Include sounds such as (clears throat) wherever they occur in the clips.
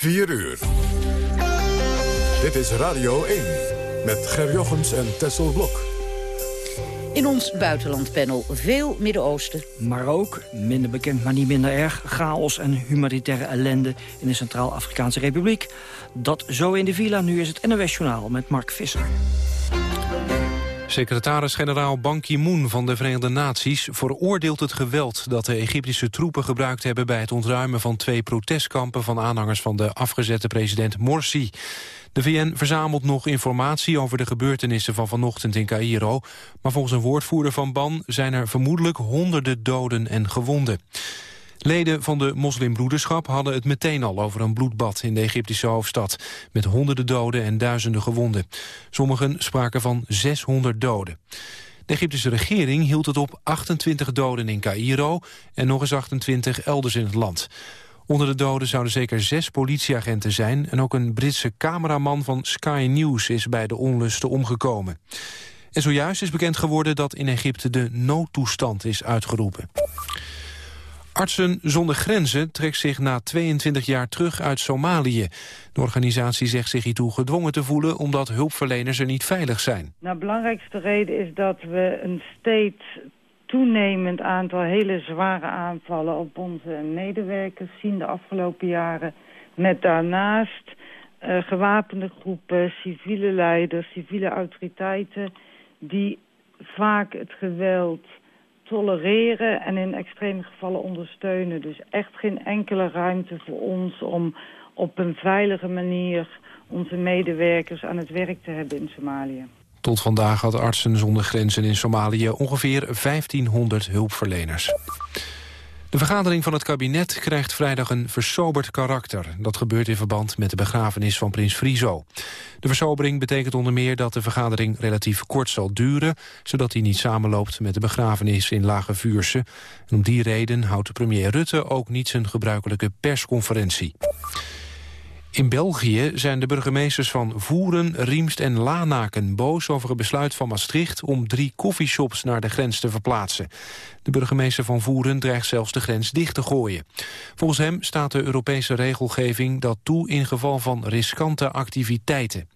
4 uur. Dit is Radio 1 met Ger Jochems en Tessel Blok. In ons buitenlandpanel veel Midden-Oosten. Maar ook, minder bekend maar niet minder erg... chaos en humanitaire ellende in de Centraal-Afrikaanse Republiek. Dat zo in de villa, nu is het NOS Journaal met Mark Visser. Secretaris-generaal Ban Ki-moon van de Verenigde Naties veroordeelt het geweld dat de Egyptische troepen gebruikt hebben bij het ontruimen van twee protestkampen van aanhangers van de afgezette president Morsi. De VN verzamelt nog informatie over de gebeurtenissen van vanochtend in Cairo, maar volgens een woordvoerder van Ban zijn er vermoedelijk honderden doden en gewonden. Leden van de moslimbroederschap hadden het meteen al over een bloedbad in de Egyptische hoofdstad, met honderden doden en duizenden gewonden. Sommigen spraken van 600 doden. De Egyptische regering hield het op 28 doden in Cairo en nog eens 28 elders in het land. Onder de doden zouden zeker zes politieagenten zijn... en ook een Britse cameraman van Sky News is bij de onlusten omgekomen. En zojuist is bekend geworden dat in Egypte de noodtoestand is uitgeroepen. Artsen zonder grenzen trekt zich na 22 jaar terug uit Somalië. De organisatie zegt zich hiertoe gedwongen te voelen... omdat hulpverleners er niet veilig zijn. Nou, de belangrijkste reden is dat we een steeds toenemend aantal hele zware aanvallen... op onze medewerkers zien de afgelopen jaren. Met daarnaast uh, gewapende groepen, civiele leiders, civiele autoriteiten... die vaak het geweld tolereren en in extreme gevallen ondersteunen. Dus echt geen enkele ruimte voor ons om op een veilige manier onze medewerkers aan het werk te hebben in Somalië. Tot vandaag had Artsen zonder Grenzen in Somalië ongeveer 1500 hulpverleners. De vergadering van het kabinet krijgt vrijdag een versoberd karakter. Dat gebeurt in verband met de begrafenis van prins Friso. De versobering betekent onder meer dat de vergadering relatief kort zal duren... zodat die niet samenloopt met de begrafenis in Lage Vuurse. En om die reden houdt premier Rutte ook niet zijn gebruikelijke persconferentie. In België zijn de burgemeesters van Voeren, Riemst en Lanaken boos over het besluit van Maastricht om drie koffieshops naar de grens te verplaatsen. De burgemeester van Voeren dreigt zelfs de grens dicht te gooien. Volgens hem staat de Europese regelgeving dat toe in geval van riskante activiteiten.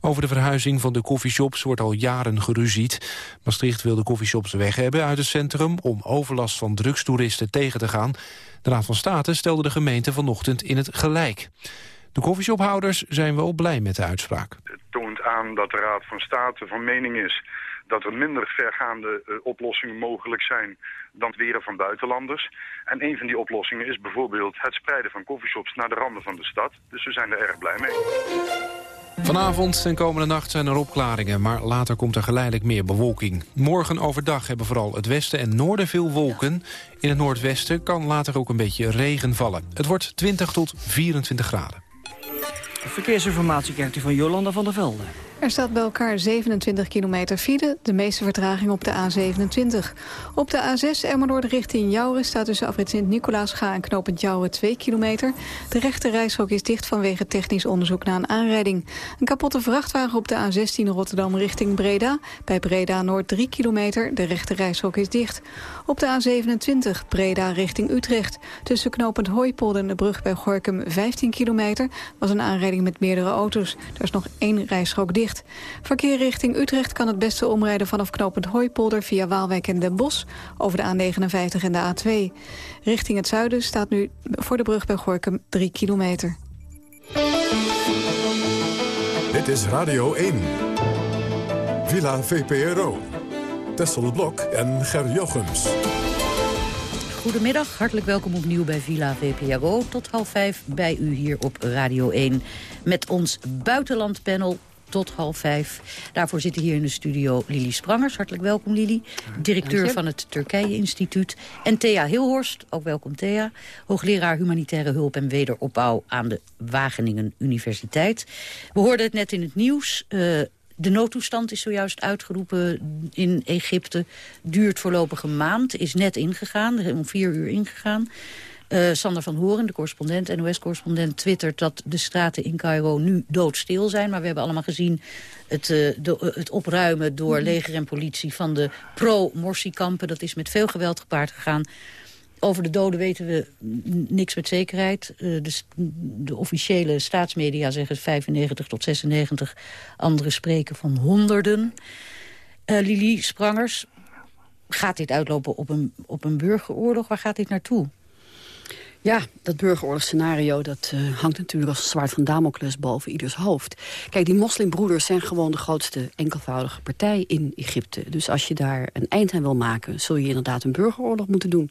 Over de verhuizing van de koffieshops wordt al jaren geruzied. Maastricht wil de koffieshops weg hebben uit het centrum... om overlast van drugstoeristen tegen te gaan. De Raad van State stelde de gemeente vanochtend in het gelijk. De koffieshophouders zijn wel blij met de uitspraak. Het toont aan dat de Raad van State van mening is dat er minder vergaande uh, oplossingen mogelijk zijn dan het weren van buitenlanders. En een van die oplossingen is bijvoorbeeld het spreiden van koffieshops naar de randen van de stad. Dus we zijn er erg blij mee. Vanavond en komende nacht zijn er opklaringen, maar later komt er geleidelijk meer bewolking. Morgen overdag hebben vooral het westen en noorden veel wolken. In het noordwesten kan later ook een beetje regen vallen. Het wordt 20 tot 24 graden. Verkeersinformatie krijgt u van Jolanda van der Velde. Er staat bij elkaar 27 kilometer file, de meeste vertraging op de A27. Op de A6 Emmernoord richting Jouren staat tussen afrit Sint-Nicolaasga en knooppunt Jouren 2 kilometer. De rechte reishok is dicht vanwege technisch onderzoek na een aanrijding. Een kapotte vrachtwagen op de A16 Rotterdam richting Breda. Bij Breda Noord 3 kilometer, de rechte reishok is dicht. Op de A27 Breda richting Utrecht. Tussen knooppunt Hooipolder en de brug bij Gorkum 15 kilometer... was een aanrijding met meerdere auto's. Er is nog één reishok dicht. Verkeer richting Utrecht kan het beste omrijden vanaf knooppunt Hooipolder via Waalwijk en Den Bosch over de A59 en de A2. Richting het zuiden staat nu voor de brug bij Gorkum 3 kilometer. Dit is Radio 1. Villa VPRO. Tessel Blok en Ger Jochems. Goedemiddag, hartelijk welkom opnieuw bij Villa VPRO. Tot half vijf bij u hier op Radio 1. Met ons buitenlandpanel tot half vijf. Daarvoor zitten hier in de studio Lili Sprangers. Hartelijk welkom Lili. Directeur van het Turkije-instituut. En Thea Hilhorst, ook welkom Thea. Hoogleraar Humanitaire Hulp en Wederopbouw aan de Wageningen Universiteit. We hoorden het net in het nieuws. Uh, de noodtoestand is zojuist uitgeroepen in Egypte. Duurt voorlopig een maand, is net ingegaan, om vier uur ingegaan. Uh, Sander van Horen, de correspondent, NOS-correspondent, twittert dat de straten in Cairo nu doodstil zijn. Maar we hebben allemaal gezien het, uh, de, uh, het opruimen door leger en politie van de pro-Morsi-kampen. Dat is met veel geweld gepaard gegaan. Over de doden weten we niks met zekerheid. Uh, de, de, officiële staatsmedia zeggen 95 tot 96. Anderen spreken van honderden. Uh, Lili Sprangers, gaat dit uitlopen op een, op een burgeroorlog? Waar gaat dit naartoe? Ja, dat burgeroorlogsscenario dat uh, hangt natuurlijk als een zwaard van Damocles boven ieders hoofd. Kijk, die moslimbroeders zijn gewoon de grootste enkelvoudige partij in Egypte. Dus als je daar een eind aan wil maken, zul je inderdaad een burgeroorlog moeten doen.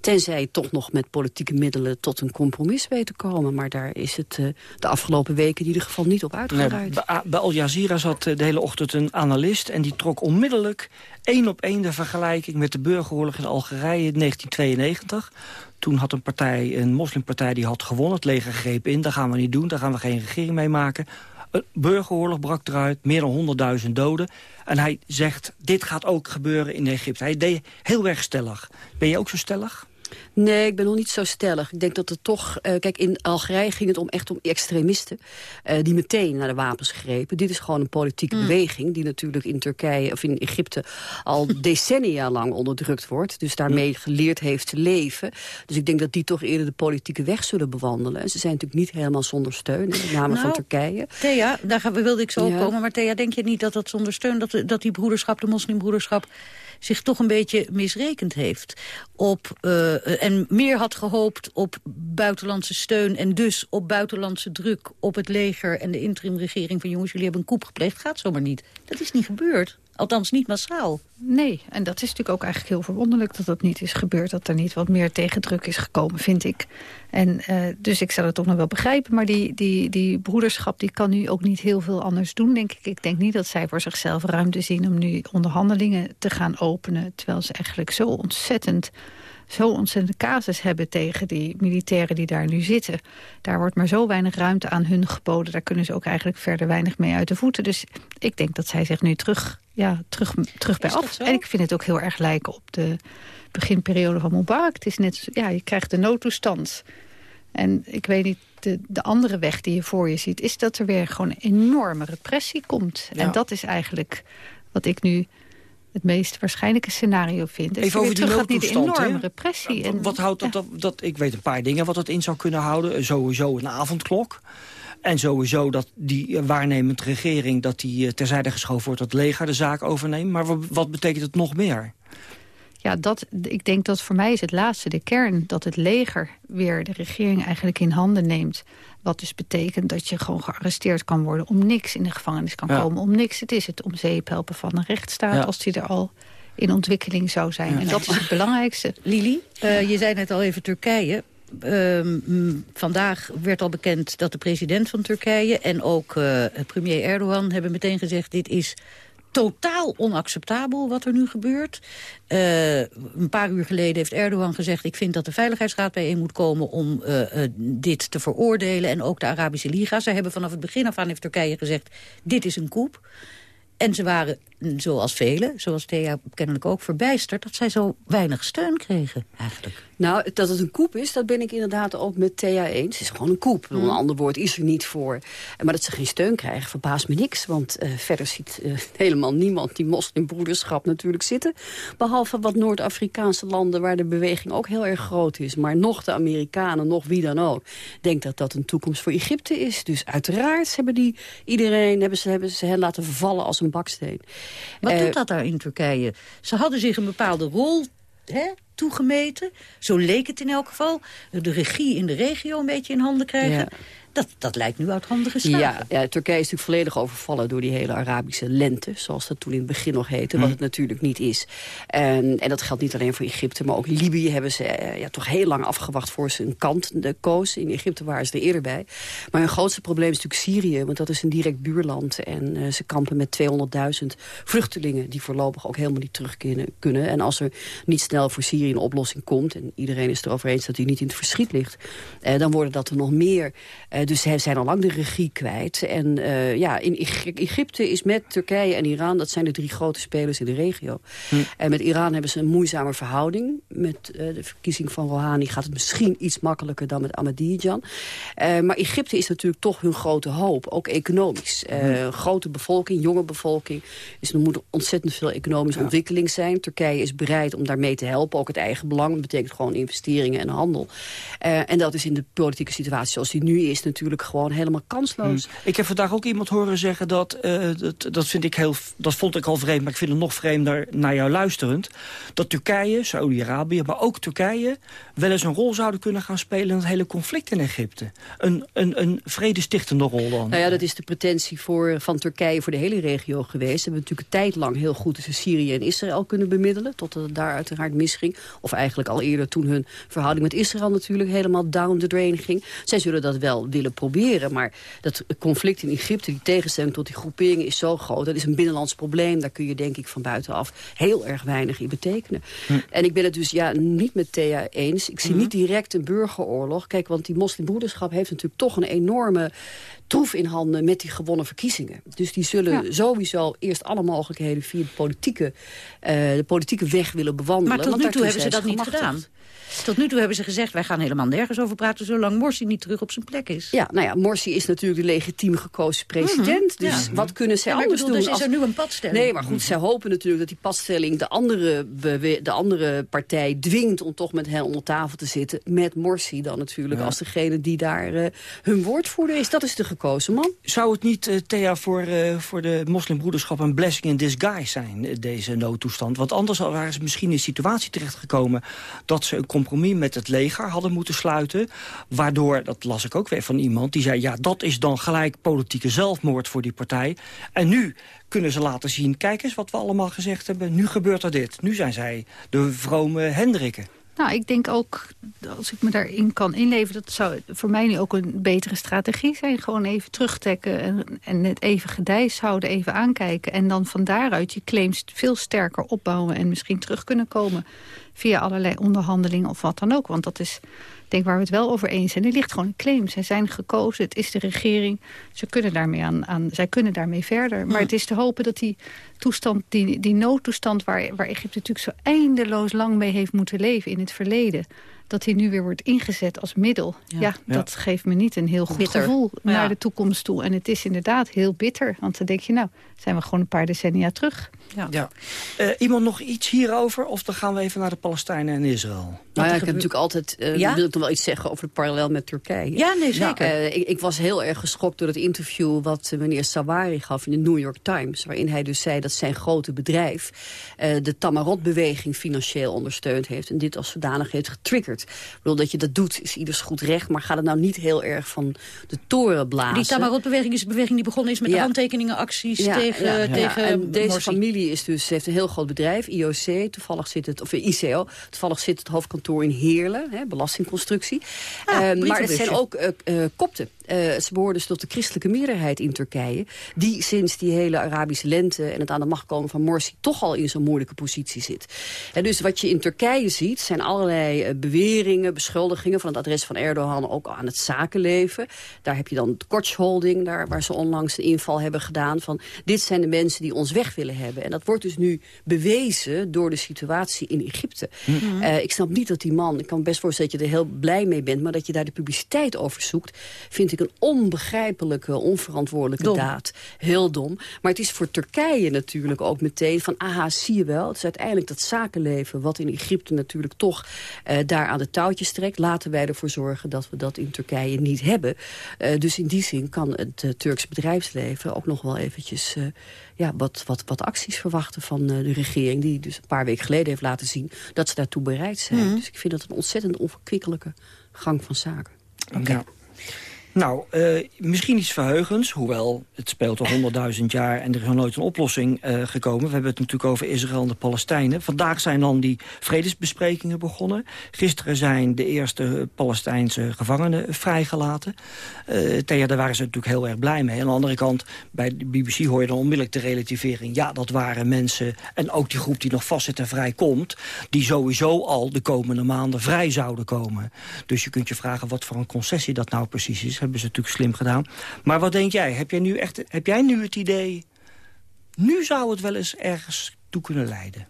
Tenzij je toch nog met politieke middelen tot een compromis weet te komen. Maar daar is het uh, de afgelopen weken in ieder geval niet op uitgedraaid. Nee, bij Al Jazeera zat eh, de hele ochtend een analist en die trok onmiddellijk één op één de vergelijking met de burgeroorlog in Algerije in 1992 toen had een partij, een moslimpartij, die had gewonnen. Het leger greep in, dat gaan we niet doen, daar gaan we geen regering mee maken. Een burgeroorlog brak eruit, meer dan 100.000 doden. En hij zegt, dit gaat ook gebeuren in Egypte. Hij deed heel erg stellig. Ben je ook zo stellig? Nee, ik ben nog niet zo stellig. Ik denk dat het toch... Uh, kijk, in Algerije ging het om echt om extremisten... Uh, die meteen naar de wapens grepen. Dit is gewoon een politieke mm. beweging... die natuurlijk in Turkije of in Egypte al (laughs) decennia lang onderdrukt wordt. Dus daarmee mm. geleerd heeft te leven. Dus ik denk dat die toch eerder de politieke weg zullen bewandelen. Ze zijn natuurlijk niet helemaal zonder steun, met name nou, van Turkije. Thea, daar wilde ik zo ja. komen. Maar Thea, denk je niet dat dat zonder steun... dat, dat die broederschap, de moslimbroederschap zich toch een beetje misrekend heeft. Op, uh, en meer had gehoopt op buitenlandse steun... en dus op buitenlandse druk op het leger en de interimregering... van jongens, jullie hebben een koep gepleegd. Gaat zomaar niet. Dat is niet gebeurd. Althans niet massaal. Nee, en dat is natuurlijk ook eigenlijk heel verwonderlijk dat dat niet is gebeurd. Dat er niet wat meer tegendruk is gekomen, vind ik. En uh, dus ik zou het toch nog wel begrijpen. Maar die, die, die broederschap die kan nu ook niet heel veel anders doen, denk ik. Ik denk niet dat zij voor zichzelf ruimte zien om nu onderhandelingen te gaan openen. Terwijl ze eigenlijk zo ontzettend zo ontzettend casus hebben tegen die militairen die daar nu zitten. Daar wordt maar zo weinig ruimte aan hun geboden. Daar kunnen ze ook eigenlijk verder weinig mee uit de voeten. Dus ik denk dat zij zich nu terug, ja, terug, terug bij af. En ik vind het ook heel erg lijken op de beginperiode van Mubarak. Het is net, ja, je krijgt de noodtoestand. En ik weet niet, de, de andere weg die je voor je ziet... is dat er weer gewoon een enorme repressie komt. En dat is eigenlijk wat ik nu het meest waarschijnlijke scenario vind. Even over die noodtoestand. Enorme repressie. En, wat houdt dat, ja. dat, Ik weet een paar dingen wat dat in zou kunnen houden. Sowieso een avondklok. En sowieso dat die waarnemend regering... dat die eh, terzijde geschoven wordt dat het leger de zaak overneemt. Maar wat, wat betekent het nog meer? Ja, dat, ik denk dat voor mij is het laatste de kern. Dat het leger weer de regering eigenlijk in handen neemt. Wat dus betekent dat je gewoon gearresteerd kan worden... om niks in de gevangenis kan ja. komen, om niks. Het is het om zeep helpen van een rechtsstaat... Ja. als die er al in ontwikkeling zou zijn. Ja. En dat is het belangrijkste. Lili, uh, je zei net al even Turkije. Uh, vandaag werd al bekend dat de president van Turkije... en ook uh, premier Erdogan hebben meteen gezegd... dit is totaal onacceptabel wat er nu gebeurt. Uh, een paar uur geleden heeft Erdogan gezegd... ik vind dat de Veiligheidsraad bijeen moet komen om uh, uh, dit te veroordelen. En ook de Arabische Liga. Ze hebben vanaf het begin af aan heeft Turkije gezegd... dit is een koep. En ze waren, zoals velen, zoals Thea kennelijk ook, verbijsterd... dat zij zo weinig steun kregen, eigenlijk. Nou, dat het een koep is, dat ben ik inderdaad ook met Thea eens. Het is gewoon een koep. Mm. Een ander woord is er niet voor. Maar dat ze geen steun krijgen, verbaast me niks. Want uh, verder ziet uh, (laughs) helemaal niemand die moslimbroederschap natuurlijk zitten. Behalve wat Noord-Afrikaanse landen waar de beweging ook heel erg groot is. Maar nog de Amerikanen, nog wie dan ook, denkt dat dat een toekomst voor Egypte is. Dus uiteraard hebben die iedereen hebben ze, hebben ze hen laten vervallen als een baksteen. Wat uh, doet dat daar in Turkije? Ze hadden zich een bepaalde rol hè, toegemeten. Zo leek het in elk geval. De regie in de regio een beetje in handen krijgen. Ja. Dat, dat lijkt nu uit handen geslagen. Ja, ja, Turkije is natuurlijk volledig overvallen door die hele Arabische lente. Zoals dat toen in het begin nog heette, wat het natuurlijk niet is. En, en dat geldt niet alleen voor Egypte, maar ook Libië hebben ze ja, toch heel lang afgewacht voor ze een kant koos. In Egypte waren ze er eerder bij. Maar hun grootste probleem is natuurlijk Syrië, want dat is een direct buurland. En uh, ze kampen met 200.000 vluchtelingen die voorlopig ook helemaal niet terug kunnen. En als er niet snel voor Syrië een oplossing komt, en iedereen is erover eens dat die niet in het verschiet ligt, uh, dan worden dat er nog meer... Uh, dus ze zijn al lang de regie kwijt. En ja, in Egypte is met Turkije en Iran... dat zijn de drie grote spelers in de regio. Hm. En met Iran hebben ze een moeizame verhouding. Met de verkiezing van Rouhani gaat het misschien iets makkelijker dan met Ahmadinejad. maar Egypte is natuurlijk toch hun grote hoop, ook economisch. Hm. Grote bevolking, jonge bevolking. Dus er moet ontzettend veel economische ontwikkeling zijn. Turkije is bereid om daarmee te helpen. Ook het eigen belang. Dat betekent gewoon investeringen en handel. En dat is in de politieke situatie zoals die nu is natuurlijk gewoon helemaal kansloos. Hmm. Ik heb vandaag ook iemand horen zeggen dat, uh, dat, dat, vind ik heel, dat vond ik al vreemd, maar ik vind het nog vreemder naar jou luisterend. Dat Turkije, Saudi-Arabië, maar ook Turkije wel eens een rol zouden kunnen gaan spelen in het hele conflict in Egypte. Een, een, een vredestichtende rol dan. Nou ja, dat is de pretentie voor, van Turkije voor de hele regio geweest. Ze hebben natuurlijk een tijd lang heel goed tussen Syrië en Israël kunnen bemiddelen. Tot het daar uiteraard misging. Of eigenlijk al eerder toen hun verhouding met Israël natuurlijk helemaal down the drain ging. Zij zullen dat wel willen proberen. Maar dat conflict in Egypte, die tegenstelling tot die groeperingen is zo groot. Dat is een binnenlands probleem. Daar kun je denk ik van buitenaf heel erg weinig in betekenen. Hm. En ik ben het dus ja, niet met Thea eens. Ik zie hm. niet direct een burgeroorlog. Kijk, want die moslimbroederschap heeft natuurlijk toch een enorme troef in handen met die gewonnen verkiezingen. Dus die zullen sowieso eerst alle mogelijkheden via de politieke, uh, de politieke weg willen bewandelen. Maar tot nu toe hebben ze dat niet gedaan. Tot nu toe hebben ze gezegd, wij gaan helemaal nergens over praten... zolang Morsi niet terug op zijn plek is. Ja, nou ja, Morsi is natuurlijk de legitiem gekozen president. Mhm. Dus wat kunnen zij ja, anders bedoel, doen? Dus is er nu een padstelling? Nee, maar goed, zij hopen natuurlijk dat die padstelling... de andere, de andere partij dwingt om toch met hen onder tafel te zitten... met Morsi dan natuurlijk als degene die daar uh, hun woordvoerder is. Dat is de gekozen man. Zou het niet, uh, Thea, voor, uh, voor de moslimbroederschap... een blessing in disguise zijn, deze noodtoestand? Want anders waren ze misschien in een situatie terechtgekomen... dat ze een compromis met het leger hadden moeten sluiten. Waardoor, dat las ik ook weer van iemand, die zei... ja, dat is dan gelijk politieke zelfmoord voor die partij. En nu kunnen ze laten zien, kijk eens wat we allemaal gezegd hebben. Nu gebeurt er dit. Nu zijn zij de vrome Hendrikken. Nou, ik denk ook, als ik me daarin kan inleven... dat zou voor mij nu ook een betere strategie zijn. Gewoon even terugtrekken en, en het even gedijs houden, even aankijken. En dan van daaruit je claims veel sterker opbouwen... en misschien terug kunnen komen via allerlei onderhandelingen of wat dan ook. Want dat is denk waar we het wel over eens zijn. Er ligt gewoon een claim. Zij zijn gekozen, het is de regering. Ze kunnen daarmee aan, aan, zij kunnen daarmee verder. Maar het is te hopen dat die toestand, die, die noodtoestand... Waar, waar Egypte natuurlijk zo eindeloos lang mee heeft moeten leven in het verleden dat hij nu weer wordt ingezet als middel. Ja, dat geeft me niet een heel goed gevoel naar de toekomst toe. En het is inderdaad heel bitter. Want dan denk je, nou, zijn we gewoon een paar decennia terug. Ja. ja. Uh, iemand nog iets hierover? Of dan gaan we even naar de Palestijnen en Israël? Nou ja, ik heb natuurlijk altijd, uh, ja? wil ik nog wel iets zeggen over het parallel met Turkije. Ja, nee, zeker. Uh, ik, ik, was heel erg geschokt door het interview wat meneer Sawari gaf in de New York Times. Waarin hij dus zei dat zijn grote bedrijf de Tamarot-beweging financieel ondersteund heeft. En dit als zodanig heeft getriggerd. Ik bedoel, dat je dat doet is ieders goed recht. Maar gaat het nou niet heel erg van de toren blazen? Die Tamarot-beweging is een beweging die begonnen is met ja. handtekeningenacties tegen, tegen En deze familie is dus, heeft een heel groot bedrijf, IOC. Toevallig zit het, of ICO. Toevallig zit het hoofdkantoor in Heerlen, hè, belastingconstructie. Ah, uh, maar het zijn ook uh, uh, kopten. Uh, ze behoren dus tot de christelijke meerderheid in Turkije... die sinds die hele Arabische lente en het aan de macht komen van Morsi... toch al in zo'n moeilijke positie zit. En dus wat je in Turkije ziet, zijn allerlei uh, beweringen, beschuldigingen... van het adres van Erdogan ook aan het zakenleven. Daar heb je dan de Kochholding, daar waar ze onlangs een inval hebben gedaan... van dit zijn de mensen die ons weg willen hebben. En dat wordt dus nu bewezen door de situatie in Egypte. Mm -hmm. uh, ik snap niet dat die man, ik kan best voorstellen dat je er heel blij mee bent... maar dat je daar de publiciteit over zoekt, vind ik een onbegrijpelijke, onverantwoordelijke daad. Heel dom. Maar het is voor Turkije natuurlijk ook meteen van... aha, zie je wel, het is uiteindelijk dat zakenleven... wat in Egypte natuurlijk toch uh, daar aan de touwtjes trekt. Laten wij ervoor zorgen dat we dat in Turkije niet hebben. Uh, dus in die zin kan het uh, Turks bedrijfsleven ook nog wel eventjes... ja, wat, wat, wat acties verwachten van de regering... die dus een paar weken geleden heeft laten zien dat ze daartoe bereid zijn. Mm. Dus ik vind dat een ontzettend onverkwikkelijke gang van zaken. Okay. Ja. Nou, uh, misschien iets verheugens, hoewel het speelt al honderdduizend jaar... en er is nog nooit een oplossing uh, gekomen. We hebben het natuurlijk over Israël en de Palestijnen. Vandaag zijn dan die vredesbesprekingen begonnen. Gisteren zijn de eerste Palestijnse gevangenen vrijgelaten. Uh, daar waren ze natuurlijk heel erg blij mee. Aan de andere kant, bij de BBC hoor je dan onmiddellijk de relativering. Ja, dat waren mensen, en ook die groep die nog vastzit en vrij komt... die sowieso al de komende maanden vrij zouden komen. Dus je kunt je vragen wat voor een concessie dat nou precies is hebben ze natuurlijk slim gedaan. Maar wat denk jij? Heb jij nu, echt, heb jij nu het idee... nu zou het wel eens ergens toe kunnen leiden?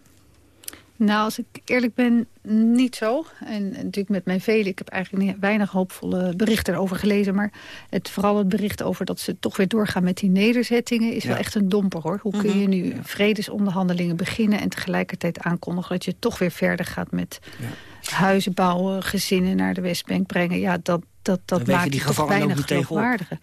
Nou, als ik eerlijk ben, niet zo. En natuurlijk met mijn velen, ik heb eigenlijk weinig hoopvolle berichten erover gelezen. Maar het, vooral het bericht over dat ze toch weer doorgaan met die nederzettingen... is wel echt een domper, hoor. Hoe kun je mhm. nu vredesonderhandelingen beginnen... en tegelijkertijd aankondigen dat je toch weer verder gaat met ja. Huizen bouwen... gezinnen naar de Westbank brengen. Ja, dat, dat, dat maakt die toch weinig geloofwaardiger.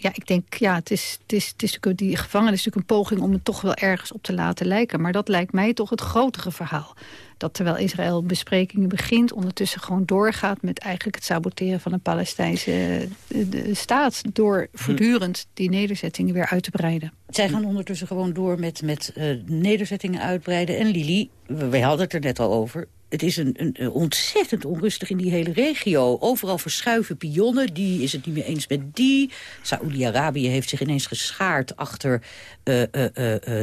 Ja, ik denk, ja, het is, het is, het is natuurlijk, die gevangenis is natuurlijk een poging om het toch wel ergens op te laten lijken. Maar dat lijkt mij toch het grotere verhaal. Dat terwijl Israël besprekingen begint, ondertussen gewoon doorgaat met eigenlijk het saboteren van een Palestijnse eh, de, staat. Door hm. voortdurend die nederzettingen weer uit te breiden. Zij gaan ondertussen gewoon door met, met uh, nederzettingen uitbreiden. En Lili, wij hadden het er net al over het is een, een, ontzettend onrustig in die hele regio. Overal verschuiven pionnen. Die is het niet meer eens met die. Saoedi-Arabië heeft zich ineens geschaard achter uh, uh,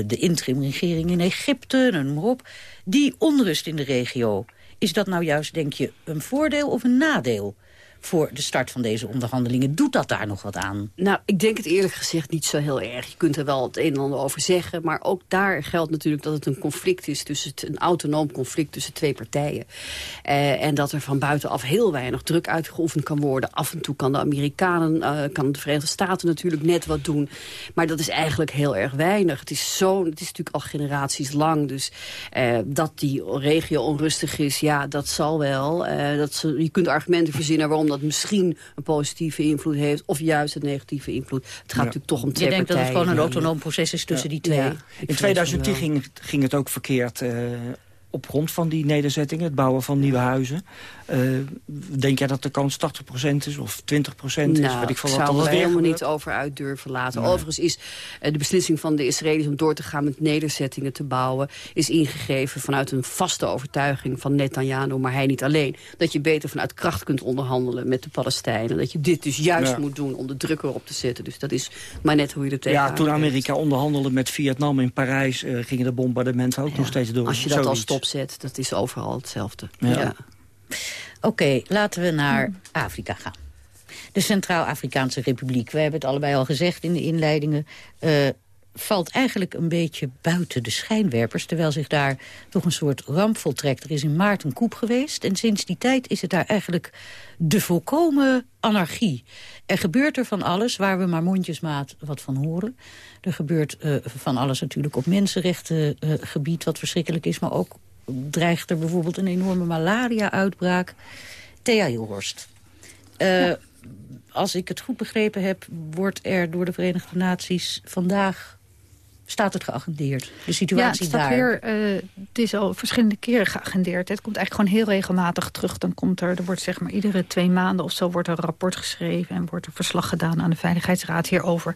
de interim-regering in Egypte. En maar op. Die onrust in de regio. Is dat nou juist, denk je, een voordeel of een nadeel? Voor de start van deze onderhandelingen. Doet dat daar nog wat aan? Nou, ik denk het eerlijk gezegd niet zo heel erg. Je kunt er wel het een en ander over zeggen. Maar ook daar geldt natuurlijk dat het een conflict is... tussen een autonoom conflict tussen twee partijen. Eh, en dat er van buitenaf heel weinig druk uitgeoefend kan worden. Af en toe kan de Amerikanen, uh, kan de Verenigde Staten natuurlijk net wat doen. Maar dat is eigenlijk heel erg weinig. Het is, zo, het is natuurlijk al generaties lang. Dus uh, dat die regio onrustig is, ja, dat zal wel. dat je kunt argumenten verzinnen waarom dat misschien een positieve invloed heeft... of juist een negatieve invloed. Het gaat natuurlijk toch om twee Je denkt dat het gewoon een autonoom proces is tussen die twee? In 2010 ging, ging het ook verkeerd... Uh, op grond van die nederzettingen, het bouwen van nieuwe huizen. Uh, denk jij dat de kans 80% is of 20% is? Nou, Weet ik, van wat zou er helemaal niet over uit durven laten. Overigens is uh, de beslissing van de Israëli's om door te gaan met nederzettingen te bouwen... is ingegeven vanuit een vaste overtuiging van Netanyahu, maar hij niet alleen. Dat je beter vanuit kracht kunt onderhandelen met de Palestijnen. Dat je dit dus juist moet doen om de druk erop te zetten. Dus dat is maar net hoe je er tegenaan Ja, toen Amerika onderhandelde met Vietnam in Parijs... Uh, gingen de bombardementen ook nog steeds door. Als je dat al stopzet, dat is overal hetzelfde. ja. Oké, laten we naar Afrika gaan. De Centraal-Afrikaanse Republiek. We hebben het allebei al gezegd in de inleidingen... Uh, valt eigenlijk een beetje buiten de schijnwerpers... terwijl zich daar toch een soort ramp voltrekt. Er is in maart een koep geweest en sinds die tijd is het daar eigenlijk de volkomen anarchie. Er gebeurt er van alles, waar we maar mondjesmaat wat van horen. Er gebeurt uh, van alles natuurlijk op mensenrechtengebied, wat verschrikkelijk is... maar ook dreigt er bijvoorbeeld een enorme malaria-uitbraak. Thea Hilhorst. Uh, Als ik het goed begrepen heb, wordt er door de Verenigde Naties vandaag staat het geagendeerd? De situatie ja, het daar? Weer, uh, het is al verschillende keren geagendeerd. Het komt eigenlijk gewoon heel regelmatig terug. Dan komt er, er wordt zeg maar iedere twee maanden of zo wordt er een rapport geschreven... en wordt er verslag gedaan aan de Veiligheidsraad hierover.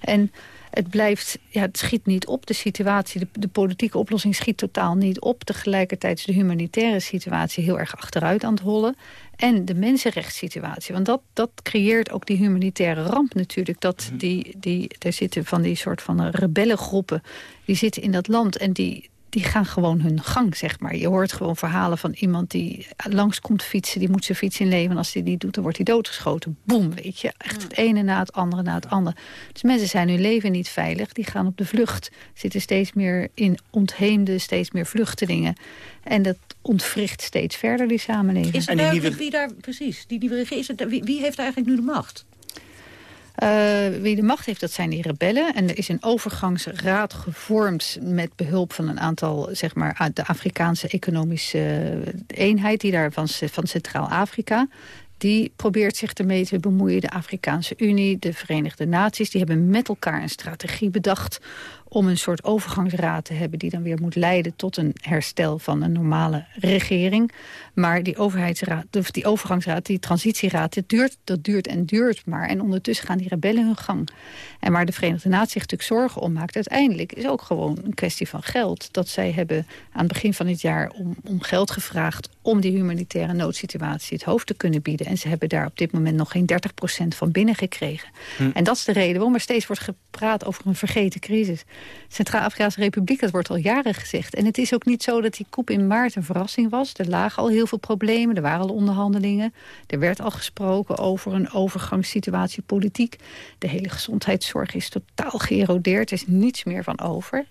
En het blijft, ja, het schiet niet op. De situatie, de, de, politieke oplossing schiet totaal niet op. Tegelijkertijd is de humanitaire situatie heel erg achteruit aan het hollen. En de mensenrechtssituatie. Want dat, dat creëert ook die humanitaire ramp natuurlijk. Dat mhm. die, die, er zitten van die soort van rebellengroepen. Die zitten in dat land en die, die gaan gewoon hun gang, zeg maar. Je hoort gewoon verhalen van iemand die langs komt fietsen... die moet zijn fiets inleveren en als hij die doet, dan wordt hij doodgeschoten. Boem, weet je. Echt het ene na het andere na het andere. Dus mensen zijn hun leven niet veilig. Die gaan op de vlucht. Zitten steeds meer in ontheemde, steeds meer vluchtelingen. En dat ontwricht steeds verder, die samenleving. Is het duidelijk wie daar, precies, die nieuwe regering, is het, wie, wie heeft eigenlijk nu de macht? Uh, wie de macht heeft, dat zijn die rebellen. En er is een overgangsraad gevormd met behulp van een aantal, zeg maar, de Afrikaanse economische eenheid, die daar van, van Centraal-Afrika die probeert zich ermee te bemoeien. De Afrikaanse Unie, de Verenigde Naties... die hebben met elkaar een strategie bedacht om een soort overgangsraad te hebben... die dan weer moet leiden tot een herstel van een normale regering. Maar die, overheidsraad, of die overgangsraad, die transitieraad, dat duurt, dat duurt en duurt maar. En ondertussen gaan die rebellen hun gang. En waar de Verenigde Naties zich natuurlijk zorgen om maakt... uiteindelijk is ook gewoon een kwestie van geld. Dat zij hebben aan het begin van het jaar om, om geld gevraagd... om die humanitaire noodsituatie het hoofd te kunnen bieden. En ze hebben daar op dit moment nog geen 30% van binnengekregen. Hm. En dat is de reden waarom er steeds wordt gepraat over een vergeten crisis. Centraal-Afrikaanse Republiek, dat wordt al jaren gezegd. En het is ook niet zo dat die koep in maart een verrassing was. Er lagen al heel veel problemen, er waren al onderhandelingen. Er werd al gesproken over een overgangssituatie politiek. De hele gezondheidszorg is totaal geërodeerd, er is niets meer van over.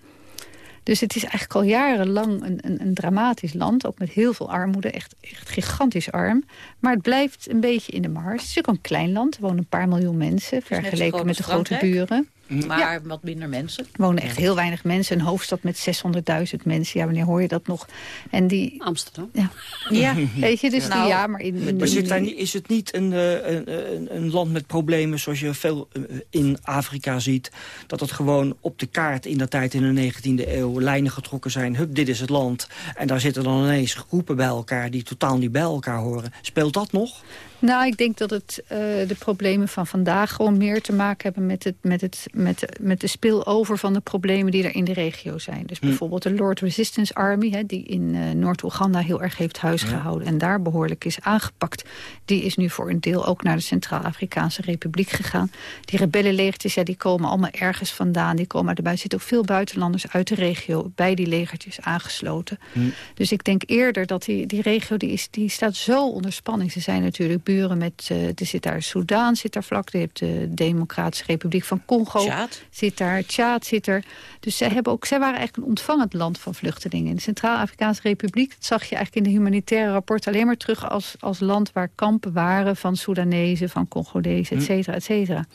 Dus het is eigenlijk al jarenlang een, een, een, dramatisch land. Ook met heel veel armoede. Echt, echt gigantisch arm. Maar het blijft een beetje in de mars. Het is ook een klein land. Er wonen een paar miljoen mensen. Vergeleken met de grote buren. Maar wat minder mensen. Er wonen echt heel weinig mensen. Een hoofdstad met 600.000 mensen. Ja, wanneer hoor je dat nog? En die, Amsterdam. Ja, ja. weet je, dus nou, ja, maar... In, maar zit daar niet, is het niet een, eh, een, een, een, land met problemen zoals je veel eh, in Afrika ziet? Dat het gewoon op de kaart in dat tijd in de 19e eeuw lijnen getrokken zijn. Hup, dit is het land. En daar zitten dan ineens groepen bij elkaar die totaal niet bij elkaar horen. Speelt dat nog? Nou, ik denk dat het, uh, de problemen van vandaag gewoon meer te maken hebben met, het, met, het, met, met de spillover van de problemen die er in de regio zijn. Dus hm. bijvoorbeeld de Lord Resistance Army, hè, die in uh, Noord-Oeganda heel erg heeft huisgehouden en daar behoorlijk is aangepakt. Die is nu voor een deel ook naar de Centraal-Afrikaanse Republiek gegaan. Die rebellenlegertjes, ja, die komen allemaal ergens vandaan. Die komen erbij. Er zitten ook veel buitenlanders uit de regio bij die legertjes aangesloten. Hm. Dus ik denk eerder dat die, die regio, die, is, die staat zo onder spanning. Ze zijn natuurlijk buren met... Uh, er zit daar Soudaan zit daar vlak. Je hebt de Democratische Republiek van Congo. Tjaad. Zit daar. Tjaad zit er. Dus zij, hebben ook, zij waren eigenlijk een ontvangend land van vluchtelingen. In de Centraal-Afrikaanse Republiek... dat zag je eigenlijk in de humanitaire rapport alleen maar terug... als, als land waar kampen waren van Soedanezen, van Congolezen, et hm. cetera, et cetera.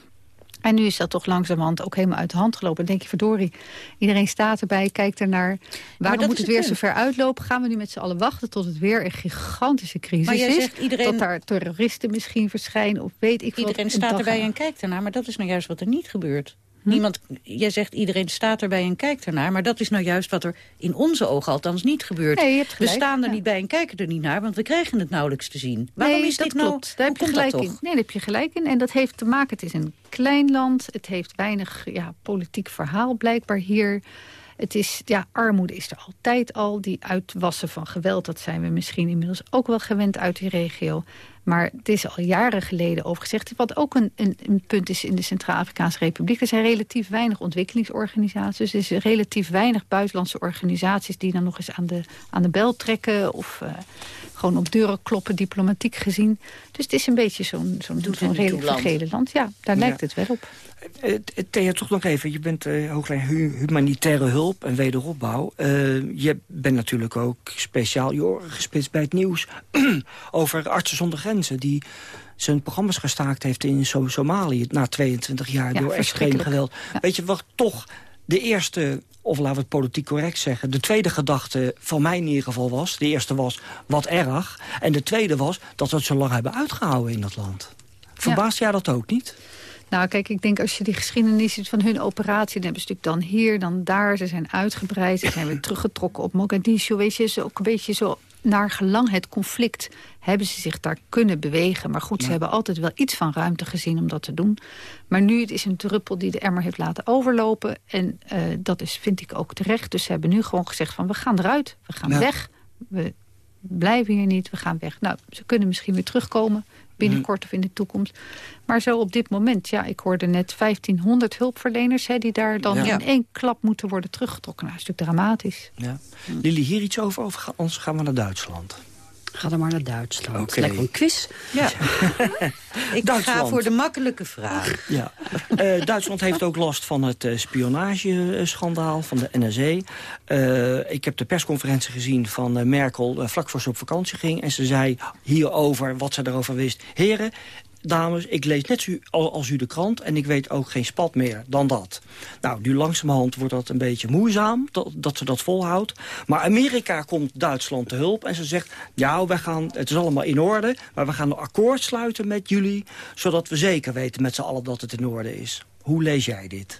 En nu is dat toch langzamerhand ook helemaal uit de hand gelopen. Dan denk je, verdorie, iedereen staat erbij, kijkt ernaar. Waarom moet het weer zo ver uitlopen? Gaan we nu met z'n allen wachten tot het weer een gigantische crisis maar is? Zegt iedereen... Tot daar terroristen misschien verschijnen of weet ik Iedereen wat, staat erbij en kijkt ernaar, maar dat is nou juist wat er niet gebeurt. Hm? Niemand, jij zegt iedereen staat erbij en kijkt ernaar. Maar dat is nou juist wat er in onze ogen althans niet gebeurt. we staan er niet bij en kijken er niet naar, want we krijgen het nauwelijks te zien. Waarom nee, is dat dit nou? klopt. Daar heb je gelijk in. Nee, daar heb je gelijk in. En dat heeft te maken, het is een klein land. Het heeft weinig ja, politiek verhaal blijkbaar hier. Het is, ja, armoede is er altijd al. Die uitwassen van geweld, dat zijn we misschien inmiddels ook wel gewend uit die regio. Maar het is al jaren geleden over gezegd. Wat ook een, een, een punt is in de Centraal-Afrikaanse Republiek. Er zijn relatief weinig ontwikkelingsorganisaties. Er zijn relatief weinig buitenlandse organisaties... die dan nog eens aan de, aan de bel trekken... of uh, gewoon op deuren kloppen, diplomatiek gezien. Dus het is een beetje zo'n zo'n zo redelijk vergeten land. Ja, daar lijkt het wel op. Uh, Thea, toch nog even. Je bent uh, humanitaire hulp en wederopbouw. Uh, je bent natuurlijk ook speciaal je oren gespitst bij het nieuws... (clears throat) over artsen zonder grenzen... die zijn programma's gestaakt heeft in Somalië... na 22 jaar door extreem geweld. Weet je wat toch de eerste, of laten we het politiek correct zeggen... de tweede gedachte van mij in ieder geval was... de eerste was, wat erg. En de tweede was dat we het zo lang hebben uitgehouden in dat land. Verbaast jij dat ook niet? Nou, kijk, ik denk als je die geschiedenis ziet van hun operatie... dan hebben ze natuurlijk dan hier, dan daar. Ze zijn uitgebreid, ze zijn weer teruggetrokken op Mogadishu. Weet je, ze ook een beetje zo naar gelang het conflict hebben ze zich daar kunnen bewegen. Maar goed, ze hebben altijd wel iets van ruimte gezien om dat te doen. Maar nu het is een druppel die de emmer heeft laten overlopen. En uh, dat is, vind ik ook terecht. Dus ze hebben nu gewoon gezegd van we gaan eruit, we gaan weg. We blijven hier niet, we gaan weg. Nou, ze kunnen misschien weer terugkomen binnenkort of in de toekomst. Maar zo op dit moment, ja, ik hoorde net 1500 hulpverleners... Hè, die daar dan in één klap moeten worden teruggetrokken. Nou, dat is natuurlijk dramatisch. Ja. Lili, hier iets over? Of ons gaan we naar Duitsland? Ga dan maar naar Duitsland. Okay. Lekker een quiz. Ja. (laughs) ik ga voor de makkelijke vraag. Ja. Uh, Duitsland heeft ook last van het uh, spionageschandaal van de NSE. Uh, ik heb de persconferentie gezien van Merkel vlak voor ze op vakantie ging. En ze zei hierover, wat ze erover wist. Heren, dames, ik lees net zo als u de krant... en ik weet ook geen spat meer dan dat. Nou, nu langzamerhand wordt dat een beetje moeizaam... dat, dat ze dat volhoudt. Maar Amerika komt Duitsland te hulp en ze zegt... ja, wij gaan, het is allemaal in orde... maar we gaan een akkoord sluiten met jullie... zodat we zeker weten met z'n allen dat het in orde is. Hoe lees jij dit?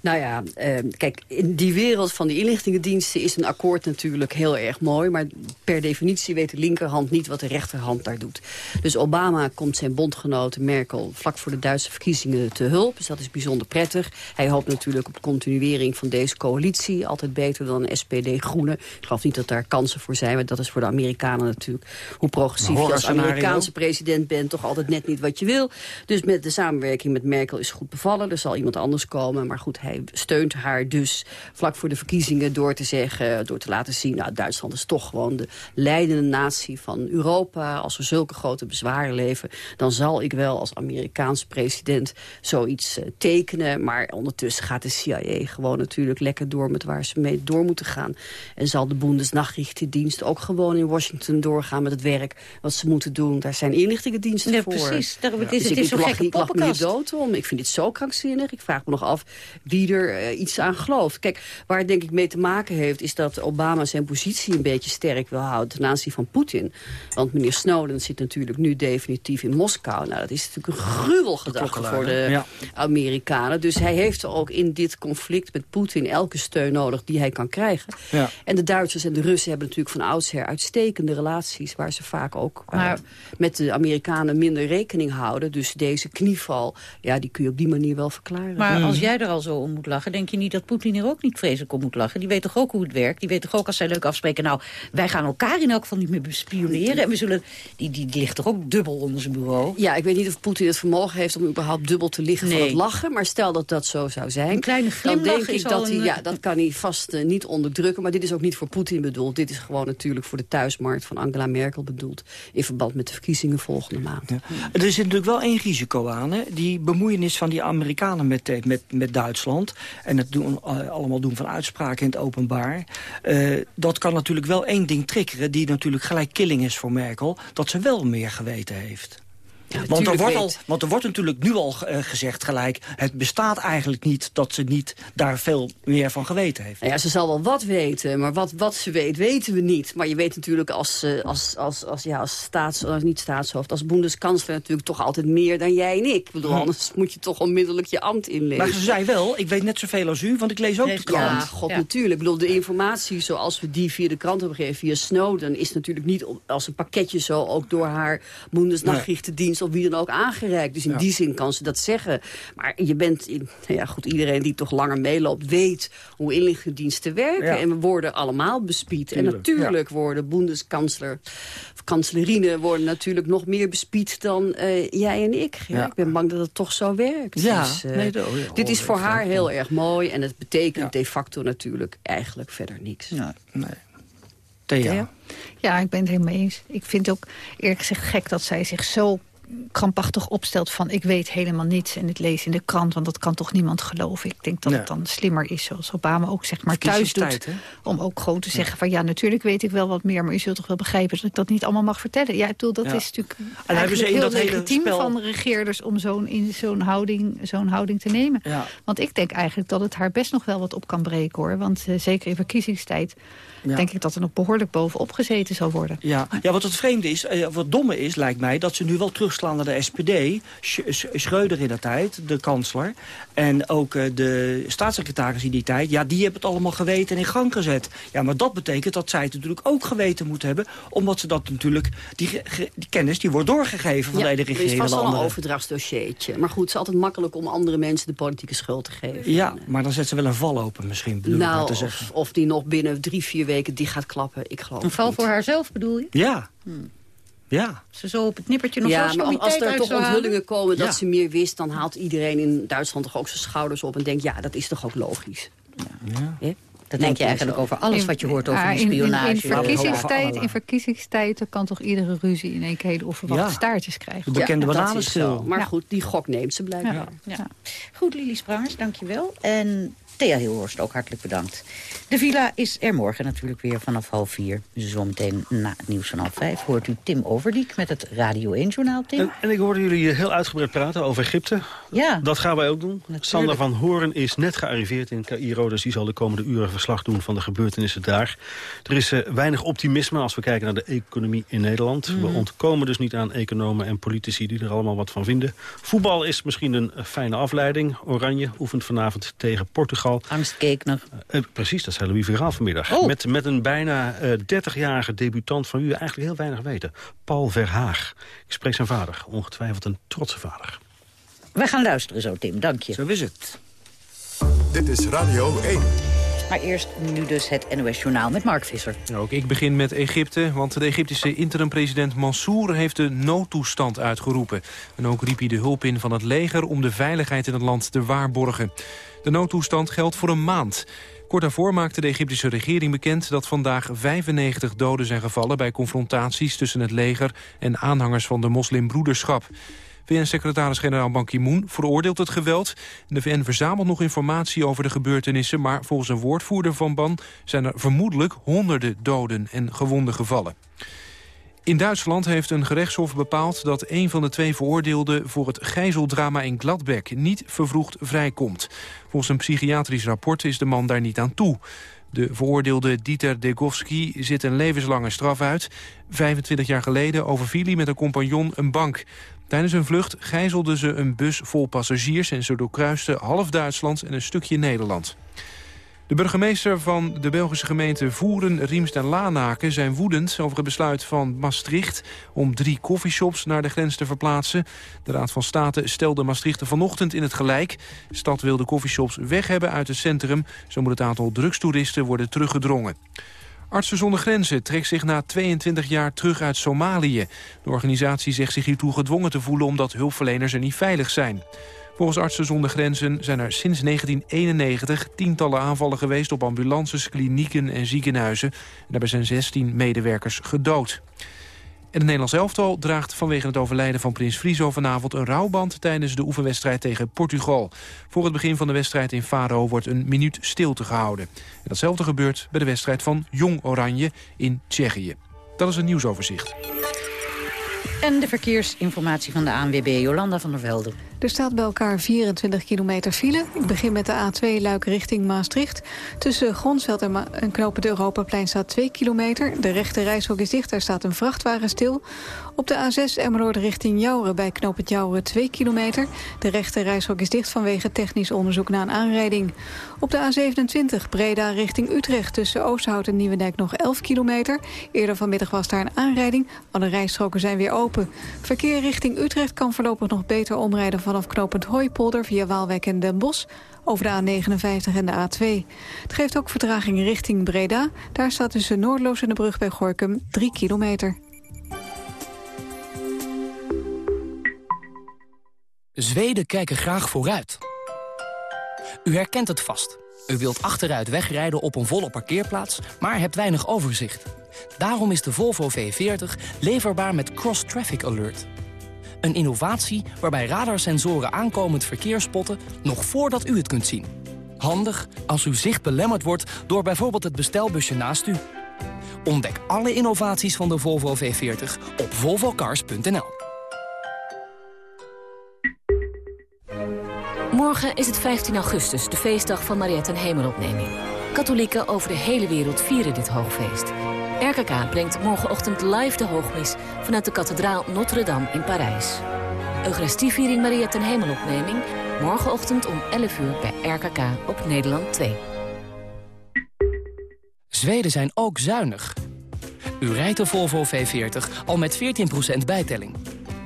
Nou ja, uh, kijk, in die wereld van die inlichtingendiensten is een akkoord natuurlijk heel erg mooi. Maar per definitie weet de linkerhand niet wat de rechterhand daar doet. Dus Obama komt zijn bondgenoten Merkel vlak voor de Duitse verkiezingen te hulp. Dus dat is bijzonder prettig. Hij hoopt natuurlijk op continuering van deze coalitie. Altijd beter dan SPD-Groenen. Ik geloof niet dat daar kansen voor zijn. Want dat is voor de Amerikanen natuurlijk hoe progressief je als Amerikaanse president bent. Toch altijd net niet wat je wil. Dus met de samenwerking met Merkel is goed bevallen. Er zal iemand anders komen. Maar goed, Hij steunt haar dus vlak voor de verkiezingen door te zeggen... door te laten zien, nou, Duitsland is toch gewoon de leidende natie van Europa. Als er zulke grote bezwaren leven... dan zal ik wel als Amerikaans president zoiets uh, tekenen. Maar ondertussen gaat de CIA gewoon natuurlijk lekker door... met waar ze mee door moeten gaan. En zal de Bundesnachrichtendienst ook gewoon in Washington doorgaan met het werk... wat ze moeten doen. Daar zijn inlichtingendiensten ja, voor. Precies, Daarom, het is, dus het is ik, lach, ik lach me hier poppenkast. dood om. Ik vind dit zo krankzinnig. Ik vraag me nog af wie er uh, iets aan gelooft. Kijk, waar het denk ik mee te maken heeft... is dat Obama zijn positie een beetje sterk wil houden... ten aanzien van Poetin. Want meneer Snowden zit natuurlijk nu definitief in Moskou. Nou, dat is natuurlijk een gruwelgedachte voor de Ja. Amerikanen. Dus hij heeft ook in dit conflict met Poetin... elke steun nodig die hij kan krijgen. Ja. En de Duitsers en de Russen hebben natuurlijk van oudsher... uitstekende relaties waar ze vaak ook Maar- met de Amerikanen minder rekening houden. Dus deze knieval, ja, die kun je op die manier wel verklaren. Maar als jij er al zo om moet lachen, denk je niet dat Poetin er ook niet vreselijk om moet lachen? Die weet toch ook hoe het werkt? Die weet toch ook als zij leuk afspreken, nou, wij gaan elkaar in elk geval niet meer bespioneren. En we zullen, die, die, die ligt toch ook dubbel onder zijn bureau? Ja, ik weet niet of Poetin het vermogen heeft om überhaupt dubbel te liggen van het lachen. Maar stel dat dat zo zou zijn. Een kleine dan glimlach denk is ik al dat hij, een, ja, dat kan hij vast eh, niet onderdrukken. Maar dit is ook niet voor Poetin bedoeld. Dit is gewoon natuurlijk voor de thuismarkt van Angela Merkel bedoeld. In verband met de verkiezingen volgende maand. Ja. Er zit natuurlijk wel één risico aan. Hè? Die bemoeienis van die Amerikanen met, met, met Duitsland. En het doen, eh, allemaal doen van uitspraken in het openbaar. Eh, dat kan natuurlijk wel één ding triggeren... die natuurlijk gelijk killing is voor Merkel. Dat ze wel meer geweten heeft. Want, er wordt al, want er wordt natuurlijk nu al eh, gezegd gelijk... het bestaat eigenlijk niet dat ze niet daar veel meer van geweten heeft. Nou ja, ze zal wel wat weten, maar wat, wat ze weet, weten we niet. Maar je weet natuurlijk als, eh, als, als, als, ja, als, staats, als niet staatshoofd, als boendeskansler natuurlijk toch altijd meer dan jij en ik. Ik bedoel, anders moet je toch onmiddellijk je ambt inleveren. Maar ze zei wel, ik weet net zoveel als u, want ik lees ook de krant. Ja, god, Ja. natuurlijk. Ik bedoel, de informatie zoals we die via de krant hebben gegeven, via Snowden, is natuurlijk niet als een pakketje zo ook door haar Of wie dan ook aangereikt. Dus in Ja. die zin kan ze dat zeggen. Maar je bent, in, ja goed, iedereen die toch langer meeloopt, weet hoe inlichtingendiensten werken. Ja. En we worden allemaal bespied. En Tuurlijk, natuurlijk worden boendeskansler, of kanslerine worden natuurlijk nog meer bespied dan eh, jij en ik. Ja, Ja. Ik ben bang dat het toch zo werkt. Ja, Dus, nee, dat- oh, ja, dit is oh, voor haar heel erg mooi. En het betekent Ja. de facto natuurlijk eigenlijk verder niks. Nee. nee. Thea. Thea? Ja, ik ben het helemaal eens. Ik vind het ook eerlijk gezegd gek dat zij zich zo krampachtig opstelt van ik weet helemaal niets en het lees in de krant, want dat kan toch niemand geloven. Ik denk dat Ja. het dan slimmer is, zoals Obama ook zeg maar thuis doet, om ook gewoon te zeggen van ja, natuurlijk weet ik wel wat meer, maar u zult toch wel begrijpen dat ik dat niet allemaal mag vertellen. Ja, ik bedoel, dat Ja. is natuurlijk hebben ze eigenlijk heel dat hele legitiem spel- van regeerders om zo'n in zo'n houding, zo'n houding te nemen. Ja. Want ik denk eigenlijk dat het haar best nog wel wat op kan breken hoor. Want eh, zeker in verkiezingstijd Ja. denk ik dat er nog behoorlijk bovenop gezeten zal worden. Ja, ja, wat het vreemde is, eh, wat domme is, lijkt mij... dat ze nu wel terugslaan naar de SPD. Sch Sch- Schreuder in de tijd, de kansler. En ook eh, de staatssecretaris in die tijd. Ja, die hebben het allemaal geweten en in gang gezet. Ja, maar dat betekent dat zij het natuurlijk ook geweten moeten hebben. Omdat ze dat natuurlijk... Die, kennis die wordt doorgegeven van de ene is regering vast naar de wel een overdrachtsdossiertje. Maar goed, het is altijd makkelijk om andere mensen de politieke schuld te geven. Ja, maar dan zet ze wel een val open misschien, bedoel ik maar nou, te of, zeggen. of die nog binnen drie, vier weken dicht gaat klappen. Ik geloof Een val voor haarzelf bedoel je? Ja. Ja. Als ze zo op het nippertje nog Ja, maar als er toch onthullingen komen dat Ja. ze meer wist... dan haalt iedereen in Duitsland toch ook zijn schouders op... en denkt, ja, dat is toch ook logisch. ja. Hè? Dat denk je eigenlijk over alles wat je hoort over Ja, die in- in- spionage. In, verkiezingstijd, in verkiezingstijd dan kan toch iedere ruzie in één keer hele onverwachte Ja. staartjes krijgen. De bekende Ja. Maar Ja. goed, die gok neemt ze blijkbaar. Ja. Ja. Goed, Lili Sprangers, dankjewel. En Thea Hilhorst ook hartelijk bedankt. De villa is er morgen natuurlijk weer vanaf half vier. Dus zometeen na het nieuws van half vijf hoort u Tim Overdiek met het Radio 1-journaal. Tim? En, en ik hoorde jullie heel uitgebreid praten over Egypte. ja, Dat gaan wij ook doen. Sander van Horen is net gearriveerd in Cairo... dus die zal de komende uren verslag doen van de gebeurtenissen daar. Er is eh, weinig optimisme als we kijken naar de economie in Nederland. We ontkomen dus niet aan economen en politici die er allemaal wat van vinden. Voetbal is misschien een eh, fijne afleiding. Oranje oefent vanavond tegen Portugal. Angstkeekner. Eh, precies, dat zei Louis Verhaal vanmiddag. Oh. Met, met een bijna eh, 30-jarige debutant van wie we eigenlijk heel weinig weten. Paul Verhaag. Ik spreek zijn vader, ongetwijfeld een trotse vader. We gaan luisteren zo, Tim. Dank je. Zo is het. Dit is Radio 1. Maar eerst nu dus het NOS Journaal met Mark Visser. Ook ik begin met Egypte, want de Egyptische interim-president Mansour heeft de noodtoestand uitgeroepen. En ook riep hij de hulp in van het leger om de veiligheid in het land te waarborgen. De noodtoestand geldt voor een maand. Kort daarvoor maakte de Egyptische regering bekend dat vandaag 95 doden zijn gevallen bij confrontaties tussen het leger en aanhangers van de moslimbroederschap. VN-secretaris-generaal Ban Ki-moon veroordeelt het geweld. De VN verzamelt nog informatie over de gebeurtenissen... maar volgens een woordvoerder van Ban zijn er vermoedelijk honderden doden en gewonden gevallen. In Duitsland heeft een gerechtshof bepaald dat een van de twee veroordeelden voor het gijzeldrama in Gladbeck niet vervroegd vrijkomt. Volgens een psychiatrisch rapport is de man daar niet aan toe. De veroordeelde Dieter Degowski zit een levenslange straf uit. 25 jaar geleden overviel hij met een compagnon een bank. Tijdens hun vlucht gijzelden ze een bus vol passagiers... en ze doorkruisten half Duitsland en een stukje Nederland. De burgemeester van de Belgische gemeente Voeren, Riemst en Lanaken... zijn woedend over het besluit van Maastricht... om drie coffeeshops naar de grens te verplaatsen. De Raad van State stelde Maastricht vanochtend in het gelijk. De stad wil de coffeeshops weg hebben uit het centrum. Zo moet het aantal drugstoeristen worden teruggedrongen. Artsen zonder Grenzen trekt zich na 22 jaar terug uit Somalië. De organisatie zegt zich hiertoe gedwongen te voelen... omdat hulpverleners er niet veilig zijn. Volgens Artsen zonder Grenzen zijn er sinds 1991 tientallen aanvallen geweest... op ambulances, klinieken en ziekenhuizen. En daarbij zijn 16 medewerkers gedood. En het Nederlands elftal draagt vanwege het overlijden van Prins Friso vanavond een rouwband tijdens de oefenwedstrijd tegen Portugal. Voor het begin van de wedstrijd in Faro wordt een minuut stilte gehouden. En datzelfde gebeurt bij de wedstrijd van Jong Oranje in Tsjechië. Dat is een nieuwsoverzicht. En de verkeersinformatie van de ANWB, Jolanda van der Velde. Er staat bij elkaar 24 kilometer file. Ik begin met de A2 Luik richting Maastricht. Tussen Gronsveld en, Knopen Europaplein staat 2 kilometer. De rechte reishok is dicht, daar staat een vrachtwagen stil. Op de A6 Emmeloord richting Jouren bij Knopend Jouren 2 kilometer. De rechte reishok is dicht vanwege technisch onderzoek na een aanrijding. Op de A27 Breda richting Utrecht tussen Oosterhout en Nieuwendijk nog 11 kilometer. Eerder vanmiddag was daar een aanrijding. Alle rijstroken zijn weer open. Verkeer richting Utrecht kan voorlopig nog beter omrijden vanaf knooppunt Hooipolder via Waalwijk en Den Bosch over de A59 en de A2. Het geeft ook vertraging richting Breda. Daar staat tussen Noordloos en de brug bij Gorkum 3 kilometer. Zweden kijken graag vooruit. U herkent het vast. U wilt achteruit wegrijden op een volle parkeerplaats, maar hebt weinig overzicht. Daarom is de Volvo V40 leverbaar met Cross Traffic Alert... Een innovatie waarbij radarsensoren aankomend verkeer spotten... nog voordat u het kunt zien. Handig als uw zicht belemmerd wordt door bijvoorbeeld het bestelbusje naast u. Ontdek alle innovaties van de Volvo V40 op volvocars.nl. Morgen is het 15 augustus, de feestdag van Mariette en Hemelopneming. Katholieken over de hele wereld vieren dit hoogfeest. RKK brengt morgenochtend live de hoogmis vanuit de kathedraal Notre-Dame in Parijs. Eucharistieviering Maria ten Hemelopneming, morgenochtend om 11 uur bij RKK op Nederland 2. Zweden zijn ook zuinig. U rijdt de Volvo V40 al met 14% bijtelling.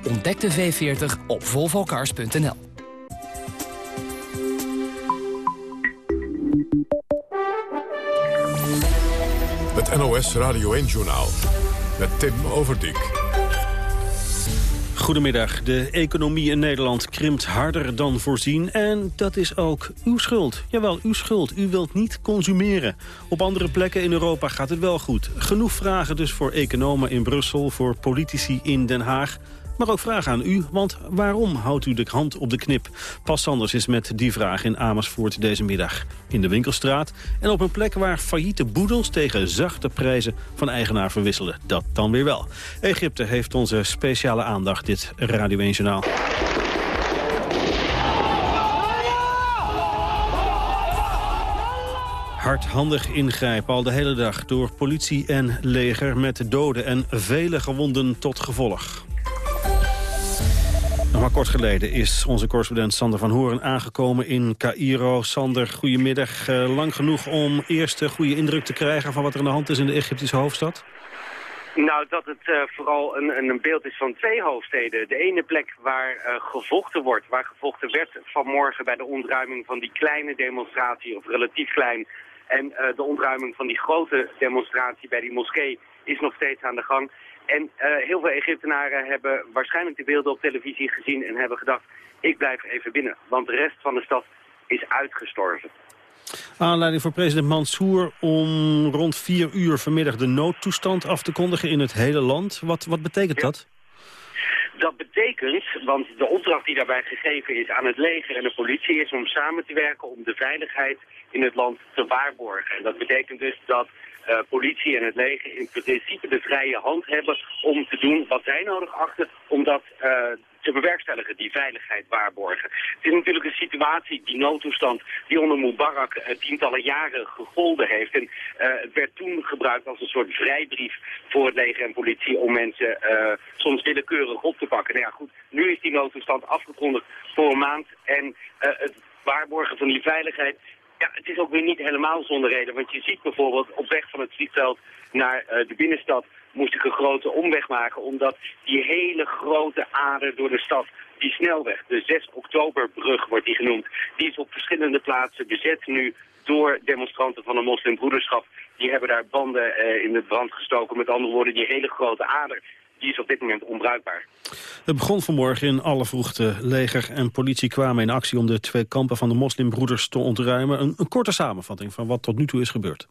Ontdek de V40 op volvocars.nl. NOS Radio 1-journaal met Tim Overdijk. Goedemiddag. De economie in Nederland krimpt harder dan voorzien. En dat is ook uw schuld. Jawel, uw schuld. U wilt niet consumeren. Op andere plekken in Europa gaat het wel goed. Genoeg vragen dus voor economen in Brussel, voor politici in Den Haag. Maar ook vragen aan u, want waarom houdt u de hand op de knip? Pas Sanders is met die vraag in Amersfoort deze middag. In de winkelstraat en op een plek waar failliete boedels... tegen zachte prijzen van eigenaar verwisselen. Dat dan weer wel. Egypte heeft onze speciale aandacht, dit Radio 1 Journaal. hardhandig ingrijpen al de hele dag door politie en leger met doden en vele gewonden tot gevolg. Nog maar kort geleden is onze correspondent Sander van Horen aangekomen in Cairo. Sander, goedemiddag. Uh, lang genoeg om eerst een goede indruk te krijgen van wat er aan de hand is in de Egyptische hoofdstad? Nou, dat het uh, vooral een, een, beeld is van twee hoofdsteden. De ene plek waar uh, gevochten wordt, waar gevochten werd vanmorgen bij de ontruiming van die kleine demonstratie, of relatief klein, En de ontruiming van die grote demonstratie bij die moskee is nog steeds aan de gang. En heel veel Egyptenaren hebben waarschijnlijk de beelden op televisie gezien en hebben gedacht, ik blijf even binnen, want de rest van de stad is uitgestorven. Aanleiding voor president Mansour om rond vier uur vanmiddag de noodtoestand af te kondigen in het hele land. Wat, wat betekent dat? Dat betekent, want de opdracht die daarbij gegeven is aan het leger en de politie... is om samen te werken om de veiligheid in het land te waarborgen. En dat betekent dus dat uh, politie en het leger in principe de vrije hand hebben om te doen wat zij nodig achten om dat uh, te bewerkstelligen, die veiligheid waarborgen. Het is natuurlijk een situatie, die noodtoestand, die onder Mubarak uh, tientallen jaren gegolden heeft. En het werd toen gebruikt als een soort vrijbrief voor het leger en politie om mensen soms willekeurig op te pakken. Nou ja, goed, nu is die noodtoestand afgekondigd voor een maand en het waarborgen van die veiligheid ja, het is ook weer niet helemaal zonder reden. Want je ziet bijvoorbeeld op weg van het vliegveld naar uh, de binnenstad moest ik een grote omweg maken. Omdat die hele grote ader door de stad, die snelweg, de 6 oktoberbrug wordt die genoemd. Die is op verschillende plaatsen bezet nu door demonstranten van de moslimbroederschap. Die hebben daar banden uh, in de brand gestoken. Met andere woorden, die hele grote ader die is op dit moment onbruikbaar. Het begon vanmorgen in alle vroegte. Leger en politie kwamen in actie om de twee kampen van de moslimbroeders te ontruimen. Een, een korte samenvatting van wat tot nu toe is gebeurd.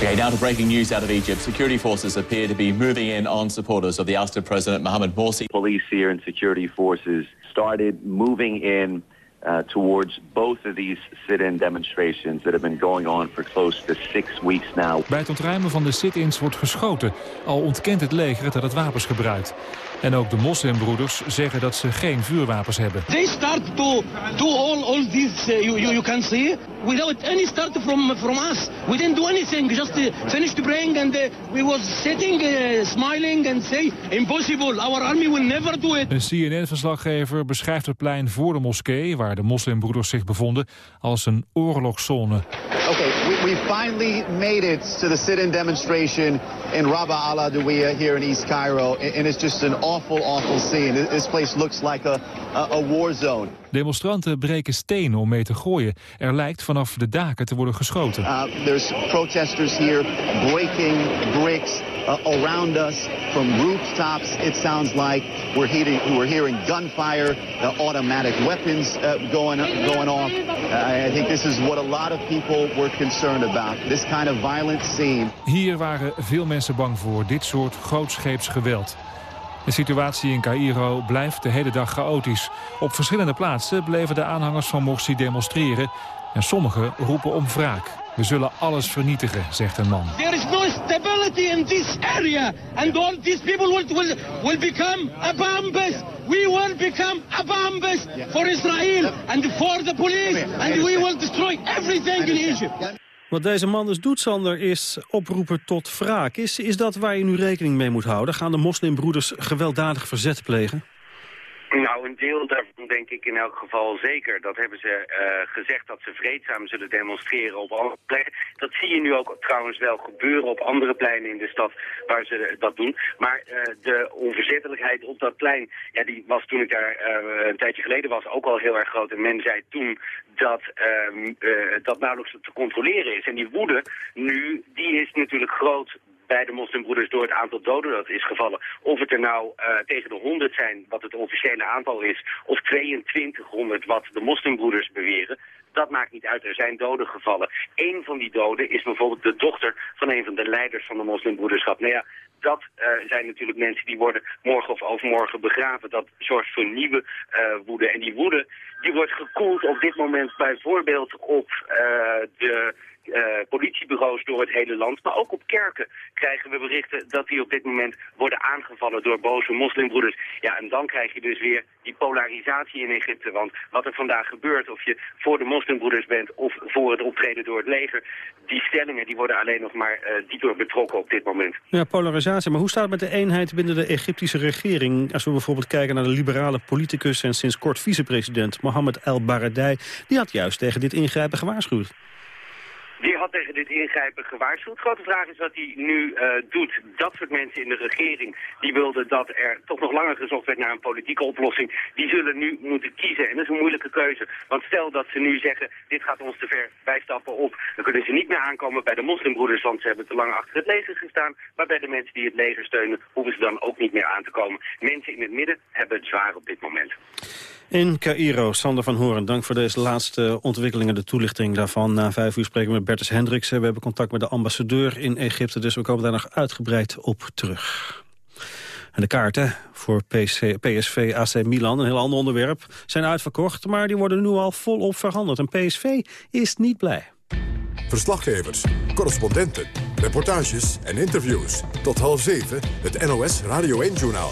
Okay, now to breaking news out of Egypt. Security forces appear to be moving in on supporters of the ousted president Mohamed Morsi. Police here and security forces started moving in uh, towards both of these sit-in demonstrations that have been going on for close to six weeks now. Bij het ontruimen van de sit-ins wordt geschoten, al ontkent het leger dat het wapens gebruikt. En ook de moslimbroeders zeggen dat ze geen vuurwapens hebben. They start to do all all this uh, you, you, you can see without any start from from us. We didn't do anything. Just uh, finished praying and uh, we was sitting uh, smiling and say impossible. Our army will never do it. Een CNN-verslaggever beschrijft het plein voor de moskee waar de moslimbroeders zich bevonden als een oorlogszone. Okay, we, finally made it to the sit-in demonstration in Rabaa al Adawiya here in East Cairo and it's just an awful, awful scene. This place looks like a, a, war zone. Demonstranten breken stenen om mee te gooien. Er lijkt vanaf de daken te worden geschoten. Uh, there's protesters here breaking bricks around us from rooftops. It sounds like we're, heating, we're hearing gunfire, uh, automatic weapons uh, going, going off. Uh, I think this is what a lot of people were concerned about. This kind of violent scene. Hier waren veel mensen bang voor, dit soort grootscheeps geweld. De situatie in Cairo blijft de hele dag chaotisch. Op verschillende plaatsen bleven de aanhangers van Morsi demonstreren... en sommigen roepen om wraak. We zullen alles vernietigen, zegt een man. There is no stability in this area. And all these people will, will, will become a. We will become a for Israel and for the police. And we will destroy everything in Egypt. Wat deze man dus doet, Sander, is oproepen tot wraak. Is, is dat waar je nu rekening mee moet houden? Gaan de moslimbroeders gewelddadig verzet plegen? Nou, een deel daarvan denk ik in elk geval zeker. Dat hebben ze uh, gezegd dat ze vreedzaam zullen demonstreren op andere plekken. Dat zie je nu ook trouwens wel gebeuren op andere pleinen in de stad waar ze dat doen. Maar uh, de onverzettelijkheid op dat plein, ja, die was toen ik daar uh, een tijdje geleden was ook al heel erg groot. En men zei toen dat ehm, dat nauwelijks te controleren is. En die woede nu, die is natuurlijk groot bij de moslimbroeders door het aantal doden dat is gevallen. Of het er nou uh, tegen de 100 zijn, wat het officiële aantal is, of 2200 wat de moslimbroeders beweren. Dat maakt niet uit, er zijn doden gevallen. Eén van die doden is bijvoorbeeld de dochter van een van de leiders van de moslimbroederschap. Nou ja, dat uh, zijn natuurlijk mensen die worden morgen of overmorgen begraven. Dat zorgt voor nieuwe uh, woede. En die woede die wordt gekoeld op dit moment bijvoorbeeld op de politiebureaus door het hele land. Maar ook op kerken krijgen we berichten dat die op dit moment worden aangevallen door boze moslimbroeders. Ja, en dan krijg je dus weer die polarisatie in Egypte. Want wat er vandaag gebeurt, of je voor de moslimbroeders bent of voor het optreden door het leger, die stellingen die worden alleen nog maar uh, dieper betrokken op dit moment. Ja, polarisatie. Maar hoe staat het met de eenheid binnen de Egyptische regering? Als we bijvoorbeeld kijken naar de liberale politicus en sinds kort vicepresident Mohammed El Baradei. Die had juist tegen dit ingrijpen gewaarschuwd. Die had tegen dit ingrijpen gewaarschuwd. Grote vraag is wat hij nu uh, doet. Dat soort mensen in de regering die wilden dat er toch nog langer gezocht werd naar een politieke oplossing. Die zullen nu moeten kiezen. En dat is een moeilijke keuze. Want stel dat ze nu zeggen, dit gaat ons te ver, wij stappen op. Dan kunnen ze niet meer aankomen bij de moslimbroeders, want ze hebben te lang achter het leger gestaan. Maar bij de mensen die het leger steunen, hoeven ze dan ook niet meer aan te komen. Mensen in het midden hebben het zwaar op dit moment. In Cairo, Sander van Horen, dank voor deze laatste ontwikkelingen, de toelichting daarvan. Na vijf uur spreken we met Bertus Hendriksen. We hebben contact met de ambassadeur in Egypte, dus we komen daar nog uitgebreid op terug. En de kaarten voor PSV AC Milan, een heel ander onderwerp, zijn uitverkocht. Maar die worden nu al volop verhandeld. En PSV is niet blij. Verslaggevers, correspondenten, reportages en interviews. Tot half zeven, het NOS Radio 1-journaal.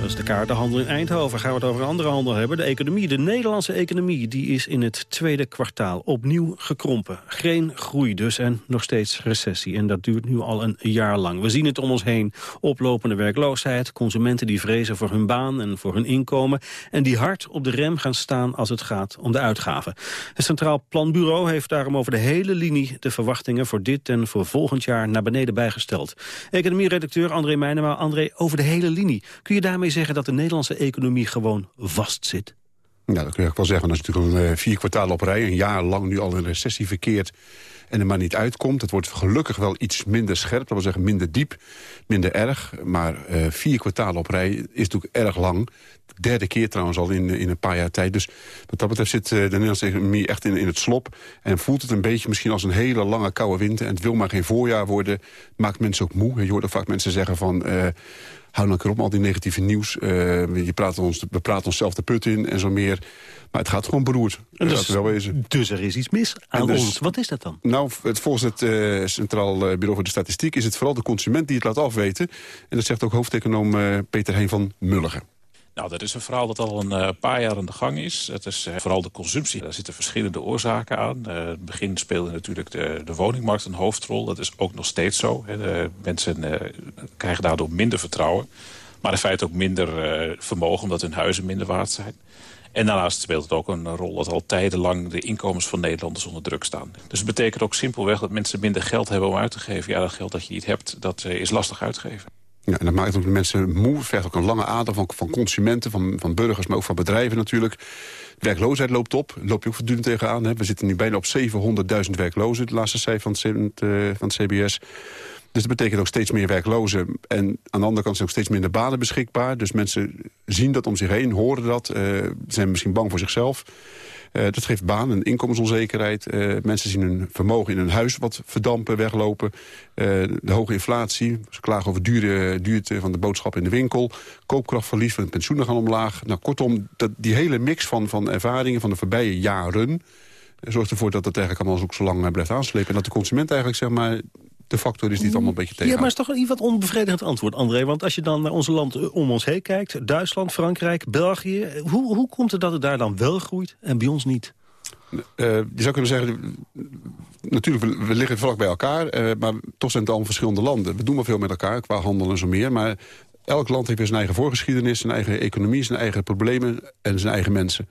Dat is de kaartenhandel in Eindhoven. Gaan we het over een andere handel hebben. De economie, de Nederlandse economie, die is in het tweede kwartaal opnieuw gekrompen. Geen groei dus en nog steeds recessie. En dat duurt nu al een jaar lang. We zien het om ons heen. Oplopende werkloosheid, consumenten die vrezen voor hun baan en voor hun inkomen. En die hard op de rem gaan staan als het gaat om de uitgaven. Het Centraal Planbureau heeft daarom over de hele linie de verwachtingen voor dit en voor volgend jaar naar beneden bijgesteld. Economie-redacteur André Meijnema. André, over de hele linie. Kun je daarmee zeggen dat de Nederlandse economie gewoon vastzit? Ja, dat kun je ook wel zeggen. Dat is natuurlijk een uh, vier kwartaal op rij. Een jaar lang nu al in recessie verkeerd en er maar niet uitkomt. Het wordt gelukkig wel iets minder scherp, dat wil zeggen minder diep, minder erg. Maar uh, vier kwartalen op rij is natuurlijk erg lang. De derde keer trouwens al in, in een paar jaar tijd. Dus wat dat betreft zit uh, de Nederlandse economie echt in, in het slop. En voelt het een beetje misschien als een hele lange koude winter. En het wil maar geen voorjaar worden. Maakt mensen ook moe. Je hoort ook vaak mensen zeggen van... hou dan keer op met al die negatieve nieuws. Uh, je praat ons, we praten onszelf de put in en zo meer. Maar het gaat gewoon beroerd. Dus, wel wezen. dus er is iets mis aan dus, ons. Wat is dat dan? Nou, het, volgens het uh, Centraal Bureau voor de Statistiek... is het vooral de consument die het laat afweten. En dat zegt ook hoofdeconoom Peter Heen van Mulligen. Nou, dat is een verhaal dat al een uh, paar jaar aan de gang is. Het is uh, vooral de consumptie. Daar zitten verschillende oorzaken aan. Uh, in het begin speelde natuurlijk de, de, woningmarkt een hoofdrol. Dat is ook nog steeds zo. Hè. De mensen krijgen daardoor minder vertrouwen. Maar in feite ook minder vermogen omdat hun huizen minder waard zijn. En daarnaast speelt het ook een rol dat al tijdenlang de inkomens van Nederlanders onder druk staan. Dus het betekent ook simpelweg dat mensen minder geld hebben om uit te geven. Ja, dat geld dat je niet hebt, dat is lastig uitgeven. Ja, en dat maakt ook de mensen moe. Het vergt ook een lange adem van, van consumenten, van, van burgers, maar ook van bedrijven natuurlijk. Werkloosheid loopt op. Daar loop je ook voortdurend tegenaan. Hè. We zitten nu bijna op 700.000 werklozen, de laatste cijfer van het, uh, van het CBS. Dus dat betekent ook steeds meer werklozen. En aan de andere kant zijn ook steeds minder banen beschikbaar. Dus mensen zien dat om zich heen, horen dat, uh, zijn misschien bang voor zichzelf. Uh, dat geeft baan en inkomensonzekerheid. Uh, mensen zien hun vermogen in hun huis wat verdampen, weglopen. Uh, de hoge inflatie, ze klagen over dure, duurte van de boodschap in de winkel. Koopkrachtverlies, van pensioenen gaan omlaag. Nou, kortom, dat, die hele mix van, van ervaringen van de voorbije jaren... zorgt ervoor dat het eigenlijk allemaal zo lang blijft aanslepen. En dat de consument eigenlijk zeg maar, de factor is die het allemaal een beetje tegen. Ja, maar het is toch een wat onbevredigend antwoord, André. Want als je dan naar onze land om ons heen kijkt... Duitsland, Frankrijk, België... hoe, hoe komt het dat het daar dan wel groeit en bij ons niet? Uh, je zou kunnen zeggen, natuurlijk, we, we liggen vlak bij elkaar... Uh, maar toch zijn het allemaal verschillende landen. We doen wel veel met elkaar qua handel en zo meer... maar elk land heeft weer zijn eigen voorgeschiedenis... zijn eigen economie, zijn eigen problemen en zijn eigen mensen.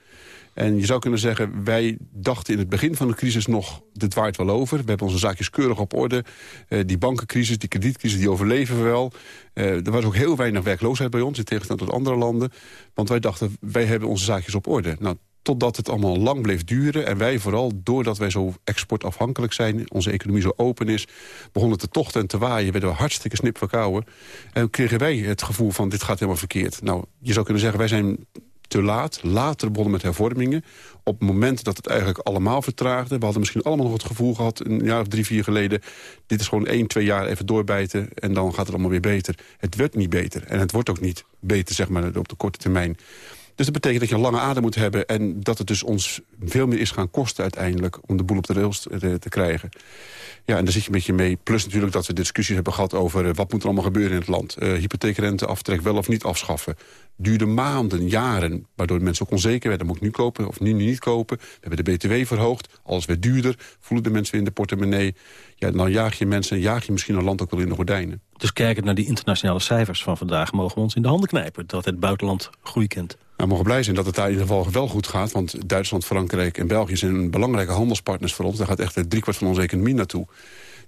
En je zou kunnen zeggen, wij dachten in het begin van de crisis nog... dit waait wel over, we hebben onze zaakjes keurig op orde. Uh, die bankencrisis, die kredietcrisis, die overleven we wel. Uh, er was ook heel weinig werkloosheid bij ons, in tegenstelling tot andere landen. Want wij dachten, wij hebben onze zaakjes op orde. Nou, totdat het allemaal lang bleef duren. En wij vooral, doordat wij zo exportafhankelijk zijn... onze economie zo open is, begonnen te tochten en te waaien... werden we hartstikke snip verkouden. En kregen wij het gevoel van, dit gaat helemaal verkeerd. Nou, je zou kunnen zeggen, wij zijn te laat. Later begonnen met hervormingen. Op het moment dat het eigenlijk allemaal vertraagde. We hadden misschien allemaal nog het gevoel gehad... een jaar of drie, vier geleden... dit is gewoon één, twee jaar even doorbijten... en dan gaat het allemaal weer beter. Het werd niet beter. En het wordt ook niet beter, zeg maar, op de korte termijn. Dus dat betekent dat je een lange adem moet hebben... en dat het dus ons veel meer is gaan kosten uiteindelijk... om de boel op de rails te, te krijgen. Ja, en daar zit je een beetje mee. Plus natuurlijk dat we discussies hebben gehad over... Uh, wat moet er allemaal gebeuren in het land. Uh, hypotheekrenteaftrek wel of niet afschaffen. Duurde maanden, jaren, waardoor mensen ook onzeker werden. Moet ik nu kopen of nu, niet kopen? We hebben de BTW verhoogd. Alles werd duurder. Voelen de mensen in de portemonnee. Ja, dan jaag je mensen, jaag je misschien een land ook wel in de gordijnen. Dus kijkend naar die internationale cijfers van vandaag... mogen we ons in de handen knijpen dat het buitenland groei kent. Nou, we mogen blij zijn dat het daar in ieder geval wel goed gaat. Want Duitsland, Frankrijk en België zijn belangrijke handelspartners voor ons. Daar gaat echt driekwart van onze economie naartoe.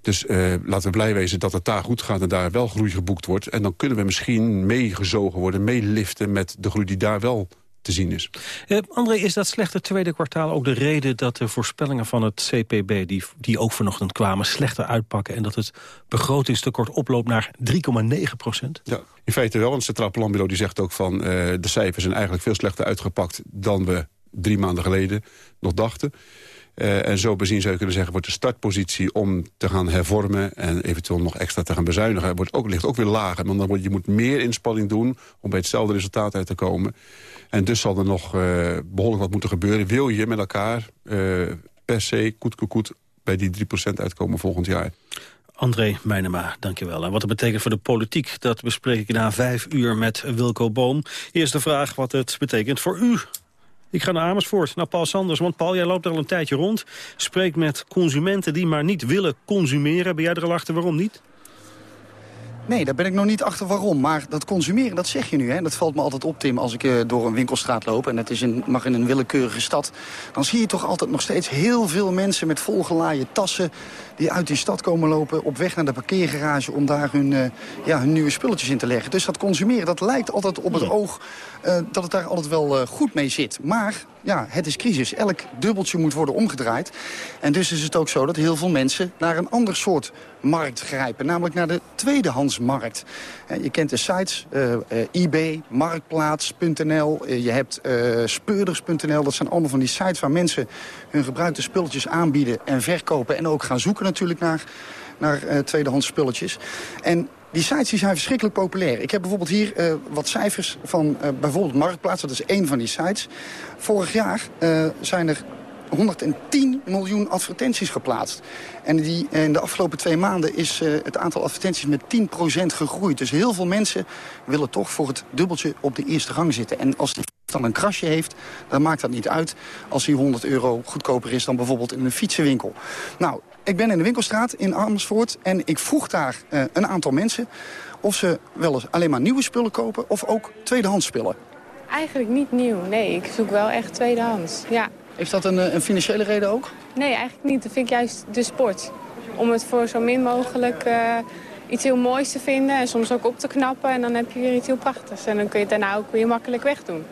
Dus uh, laten we blij wezen dat het daar goed gaat en daar wel groei geboekt wordt. En dan kunnen we misschien meegezogen worden, meeliften met de groei die daar wel te zien is. Uh, André, is dat slechte tweede kwartaal ook de reden dat de voorspellingen van het CPB... die, die ook vanochtend kwamen, slechter uitpakken... en dat het begrotingstekort oploopt naar 3,9 procent? Ja, in feite wel, want het Centraal Planbureau die zegt ook van... Uh, de cijfers zijn eigenlijk veel slechter uitgepakt dan we drie maanden geleden nog dachten. Uh, en zo bezien zou je kunnen zeggen, wordt de startpositie om te gaan hervormen... en eventueel nog extra te gaan bezuinigen, wordt ook, ligt ook weer lager. Want dan wordt, je moet meer inspanning doen om bij hetzelfde resultaat uit te komen. En dus zal er nog uh, behoorlijk wat moeten gebeuren. Wil je met elkaar uh, per se koet koet bij die 3% uitkomen volgend jaar? André Meijnema, dankjewel. En wat het betekent voor de politiek, dat bespreek ik na vijf uur met Wilco Boom. Eerste vraag wat het betekent voor u. Ik ga naar Amersfoort, naar Paul Sanders. Want Paul, jij loopt er al een tijdje rond. Spreekt met consumenten die maar niet willen consumeren. Ben jij er al achter waarom niet? Nee, daar ben ik nog niet achter waarom. Maar dat consumeren, dat zeg je nu. Hè? Dat valt me altijd op, Tim, als ik uh, door een winkelstraat loop... en het is in, mag in een willekeurige stad... dan zie je toch altijd nog steeds heel veel mensen met volgelaaide tassen... die uit die stad komen lopen op weg naar de parkeergarage... om daar hun, uh, ja, hun nieuwe spulletjes in te leggen. Dus dat consumeren, dat lijkt altijd op het oog... Uh, dat het daar altijd wel goed mee zit. Maar ja, het is crisis. Elk dubbeltje moet worden omgedraaid. En dus is het ook zo dat heel veel mensen naar een ander soort markt grijpen. Namelijk naar de tweedehandsmarkt. Je kent de sites, uh, uh, eBay, Marktplaats.nl, uh, je hebt speurders.nl. Dat zijn allemaal van die sites waar mensen hun gebruikte spulletjes aanbieden en verkopen. En ook gaan zoeken natuurlijk naar, naar tweedehands spulletjes. En die sites zijn verschrikkelijk populair. Ik heb bijvoorbeeld hier uh, wat cijfers van uh, bijvoorbeeld Marktplaats. Dat is één van die sites. Vorig jaar uh, zijn er 110 miljoen advertenties geplaatst. En die, in de afgelopen twee maanden is het aantal advertenties met 10% gegroeid. Dus heel veel mensen willen toch voor het dubbeltje op de eerste gang zitten. En als die dan een krasje heeft, dan maakt dat niet uit... als die 100 euro goedkoper is dan bijvoorbeeld in een fietsenwinkel. Nou, ik ben in de winkelstraat in Amersfoort en ik vroeg daar uh, een aantal mensen... of ze wel eens alleen maar nieuwe spullen kopen of ook tweedehands spullen. Eigenlijk niet nieuw, nee. Ik zoek wel echt tweedehands, ja. Heeft dat een, een financiële reden ook? Nee, eigenlijk niet. Dat vind ik juist de sport. Om het voor zo min mogelijk uh, iets heel moois te vinden en soms ook op te knappen. En dan heb je weer iets heel prachtigs. En dan kun je het daarna ook weer makkelijk wegdoen.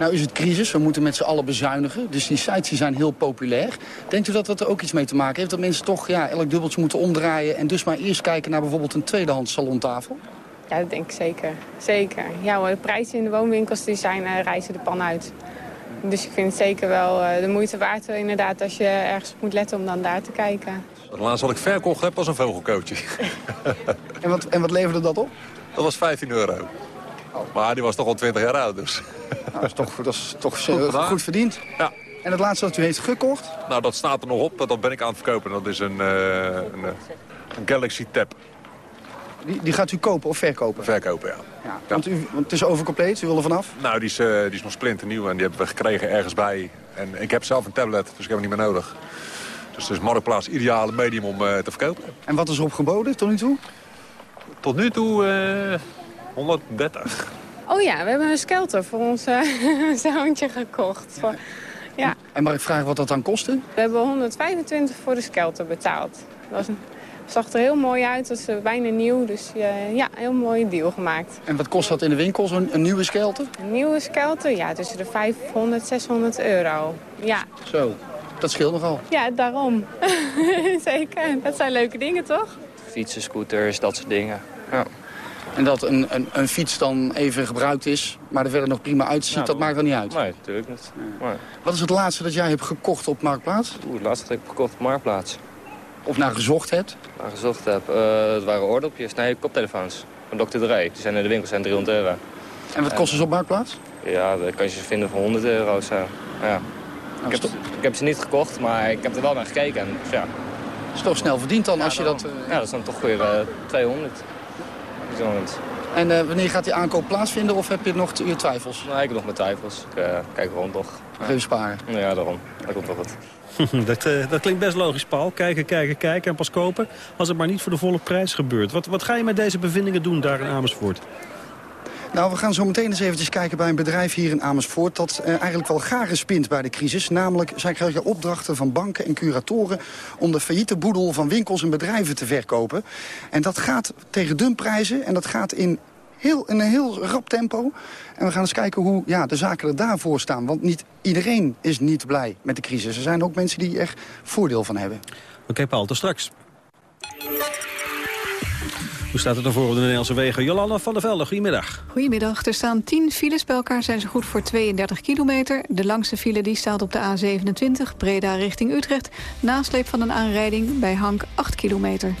Nou is het crisis, we moeten met z'n allen bezuinigen. Dus die sites die zijn heel populair. Denkt u dat dat er ook iets mee te maken heeft? Dat mensen toch ja, elk dubbeltje moeten omdraaien... en dus maar eerst kijken naar bijvoorbeeld een tweedehands salontafel? Ja, dat denk ik zeker. Zeker. Ja, hoor, de prijzen in de woonwinkels die zijn, uh, reizen de pan uit. Dus ik vind het zeker wel uh, de moeite waard inderdaad als je ergens moet letten om dan daar te kijken. Het laatste wat ik verkocht heb was een vogelkootje. (laughs) (laughs) en, wat, en wat leverde dat op? Dat was 15 euro. Maar die was toch al 20 jaar oud dus. Nou, dat is toch, dat is toch goed, goed verdiend. Ja. En het laatste wat u heeft gekocht? Nou, dat staat er nog op. Dat ben ik aan het verkopen. Dat is een, uh, een, een Galaxy Tab. Die, die, gaat u kopen of verkopen? Verkopen, ja. ja want, u, want het is overcompleet, u wil er vanaf? Nou, die is, uh, die is nog splinternieuw en die hebben we gekregen ergens bij. En ik heb zelf een tablet, dus ik heb hem niet meer nodig. Dus het is Marktplaats ideale medium om uh, te verkopen. En wat is er opgeboden tot nu toe? Tot nu toe 130. Oh ja, we hebben een skelter voor ons (laughs) zoontje gekocht. Voor, ja. En mag ik vragen wat dat dan kostte? We hebben 125 voor de skelter betaald. Dat was een zag er heel mooi uit. Het was bijna nieuw, dus uh, ja, een heel mooie deal gemaakt. En wat kost dat in de winkel, zo'n een nieuwe skelter? Een nieuwe skelter, ja, tussen de 500 600 euro. Ja. Zo, dat scheelt nogal. Ja, daarom. (laughs) Zeker, dat zijn leuke dingen, toch? Fietsen, scooters, dat soort dingen, ja. En dat een, een, een, fiets dan even gebruikt is, maar er verder nog prima uitziet, ja, dat maakt dan niet uit? Nee, natuurlijk niet. Nee. Wat is het laatste dat jij hebt gekocht op Marktplaats? Oeh, het laatste dat ik heb gekocht op Marktplaats. Of naar gezocht hebt? Naar gezocht heb? Uh, het waren oordopjes, nee, koptelefoons. Van Dr. Dre. Die zijn in de winkel zijn 300 euro. En wat kosten ze op Marktplaats? Ja, dan kan je ze vinden voor 100 euro of zo. Ja. Ik heb, ik heb, ze niet gekocht, maar ik heb er wel naar gekeken. Dus ja. Dat is toch snel verdiend dan ja, als je dat... Uh... Ja, dat is dan toch weer uh, 200. 200. En eh, wanneer gaat die aankoop plaatsvinden of heb je nog je twijfels? Nee, ik heb nog mijn twijfels. Ik uh, kijk rond toch. Nog even sparen? Ja, daarom. Dat komt wel goed. (laughs) dat, uh, dat klinkt best logisch, Paul. Kijken, kijken, kijken en pas kopen. Als het maar niet voor de volle prijs gebeurt. Wat, wat ga je met deze bevindingen doen daar in Amersfoort? Nou, we gaan zo meteen eens eventjes kijken bij een bedrijf hier in Amersfoort... dat uh, eigenlijk wel garen spint bij de crisis. Namelijk, zij krijgen opdrachten van banken en curatoren... om de failliete boedel van winkels en bedrijven te verkopen. En dat gaat tegen dumprijzen en dat gaat in, heel, een heel rap tempo. En we gaan eens kijken hoe ja, de zaken er daarvoor staan. Want niet iedereen is niet blij met de crisis. Er zijn ook mensen die er voordeel van hebben. Oké, Paul, tot straks. Hoe staat het ervoor op de Nederlandse wegen? Jolanda van der Velde, goedemiddag. Goedemiddag. Er staan 10 files bij elkaar, zijn ze goed voor 32 kilometer. De langste file die staat op de A27, Breda richting Utrecht. Nasleep van een aanrijding bij Hank 8 kilometer.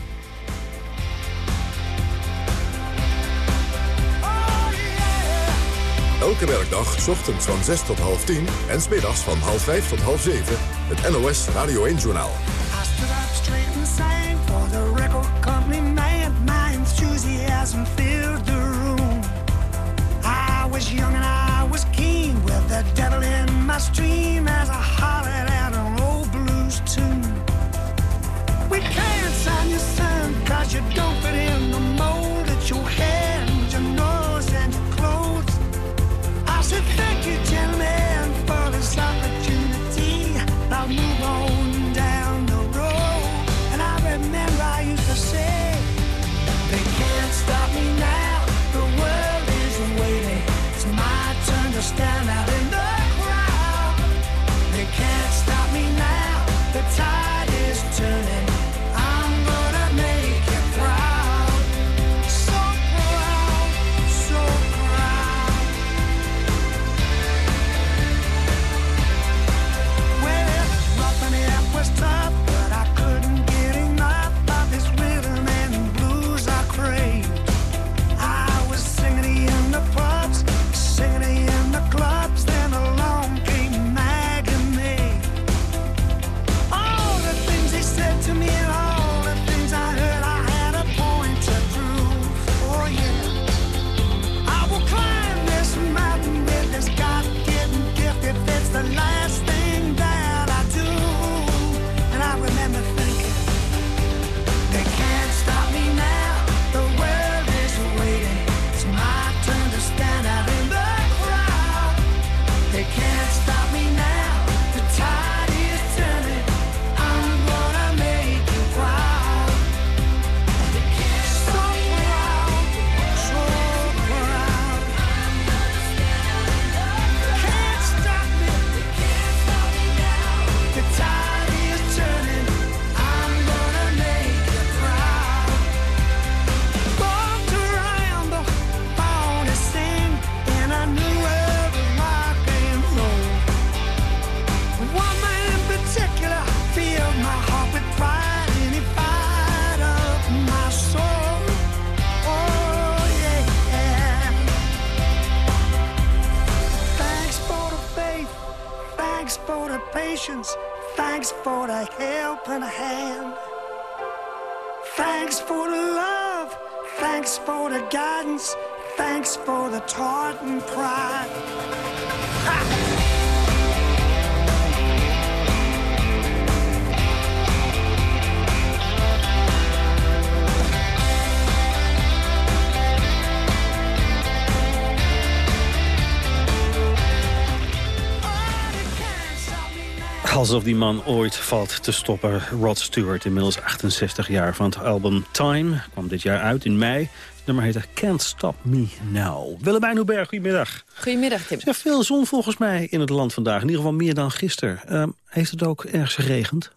Elke werkdag, ochtends van 6 tot half 10 en smiddags van half 5 tot half 7. Het NOS Radio 1-journaal. Enthusiasm filled the room. I was young and I was keen with the devil in my stream as I hollered out an old blues tune. We can't sign your son cause you don't fit in the Alsof die man ooit valt te stoppen. Rod Stewart, inmiddels 68 jaar van het album Time. Kwam dit jaar uit in mei. Het nummer heette Can't Stop Me Now. Willemijn Hoeberg, goedemiddag. Goedemiddag, Tim. Er is veel zon volgens mij in het land vandaag. In ieder geval meer dan gisteren. Ehm, heeft het ook ergens geregend?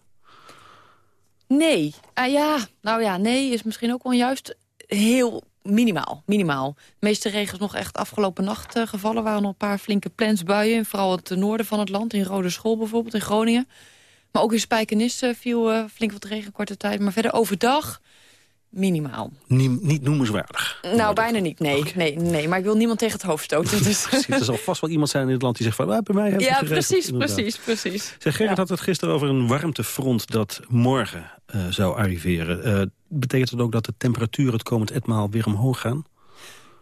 Nee. Ah, ja, nou ja, nee is misschien ook onjuist. Heel minimaal, minimaal. De meeste regen is nog echt afgelopen nacht eh, gevallen. Waren nog een paar flinke plensbuien. Vooral het noorden van het land, in Rode School bijvoorbeeld, in Groningen. Maar ook in Spijkenis eh, viel eh, flink wat regen korte tijd. Maar verder overdag minimaal. Nie- niet noemenswaardig. Nou, bijna niet, nee, nee, nee. Maar ik wil niemand tegen het hoofd stoten. (laughs) Dus. Precies, er zal vast wel iemand zijn in het land die zegt van... "Ah, bij mij het Ja, geregend." precies, precies, precies. Zeg, Gerrit had het gisteren over een warmtefront dat morgen eh, zou arriveren. Eh, betekent dat ook dat de temperaturen het komend etmaal weer omhoog gaan?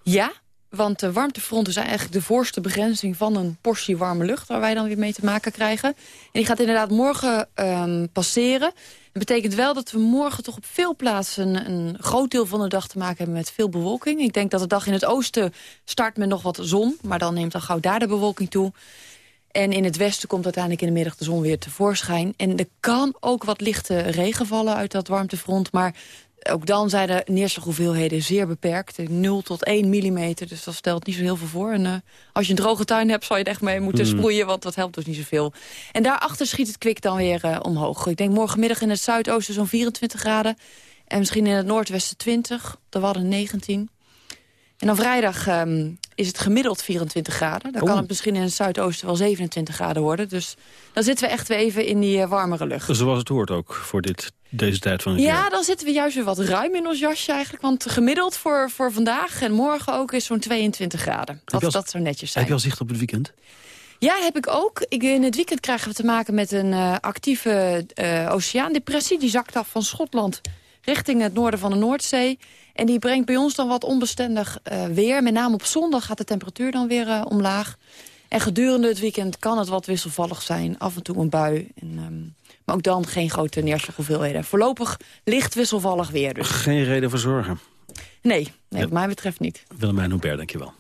Ja, want de warmtefronten zijn eigenlijk de voorste begrenzing van een portie warme lucht... waar wij dan weer mee te maken krijgen. En die gaat inderdaad morgen um, passeren. Dat betekent wel dat we morgen toch op veel plaatsen... een groot deel van de dag te maken hebben met veel bewolking. Ik denk dat de dag in het oosten start met nog wat zon... maar dan neemt dan gauw daar de bewolking toe. En in het westen komt uiteindelijk in de middag de zon weer tevoorschijn. En er kan ook wat lichte regen vallen uit dat warmtefront... maar ook dan zijn de neerslaghoeveelheden zeer beperkt. 0 tot 1 millimeter, dus dat stelt niet zo heel veel voor. En uh, als je een droge tuin hebt, zal je het echt mee moeten hmm. sproeien... want dat helpt dus niet zoveel. En daarachter schiet het kwik dan weer uh, omhoog. Ik denk morgenmiddag in het zuidoosten zo'n 24 graden... en misschien in het noordwesten 20, de Wadden 19... En dan vrijdag um, is het gemiddeld 24 graden. Dan kan het misschien in het zuidoosten wel 27 graden worden. Dus dan zitten we echt weer even in die uh, warmere lucht. Zoals het hoort ook voor dit, deze tijd van het ja, jaar. Ja, dan zitten we juist weer wat ruim in ons jasje eigenlijk. Want gemiddeld voor, voor vandaag en morgen ook is zo'n 22 graden. Dat, als, dat zou netjes zijn. Heb je al zicht op het weekend? Ja, heb ik ook. Ik, in het weekend krijgen we te maken met een uh, actieve uh, oceaandepressie. Die zakt af van Schotland richting het noorden van de Noordzee. En die brengt bij ons dan wat onbestendig uh, weer. Met name op zondag gaat de temperatuur dan weer uh, omlaag. En gedurende het weekend kan het wat wisselvallig zijn. Af en toe een bui. En, um, maar ook dan geen grote neerslaghoeveelheden. Voorlopig licht wisselvallig weer. Dus. Geen reden voor zorgen? Nee, nee ja. wat mij betreft niet. Willemijn Hubert, dankjewel.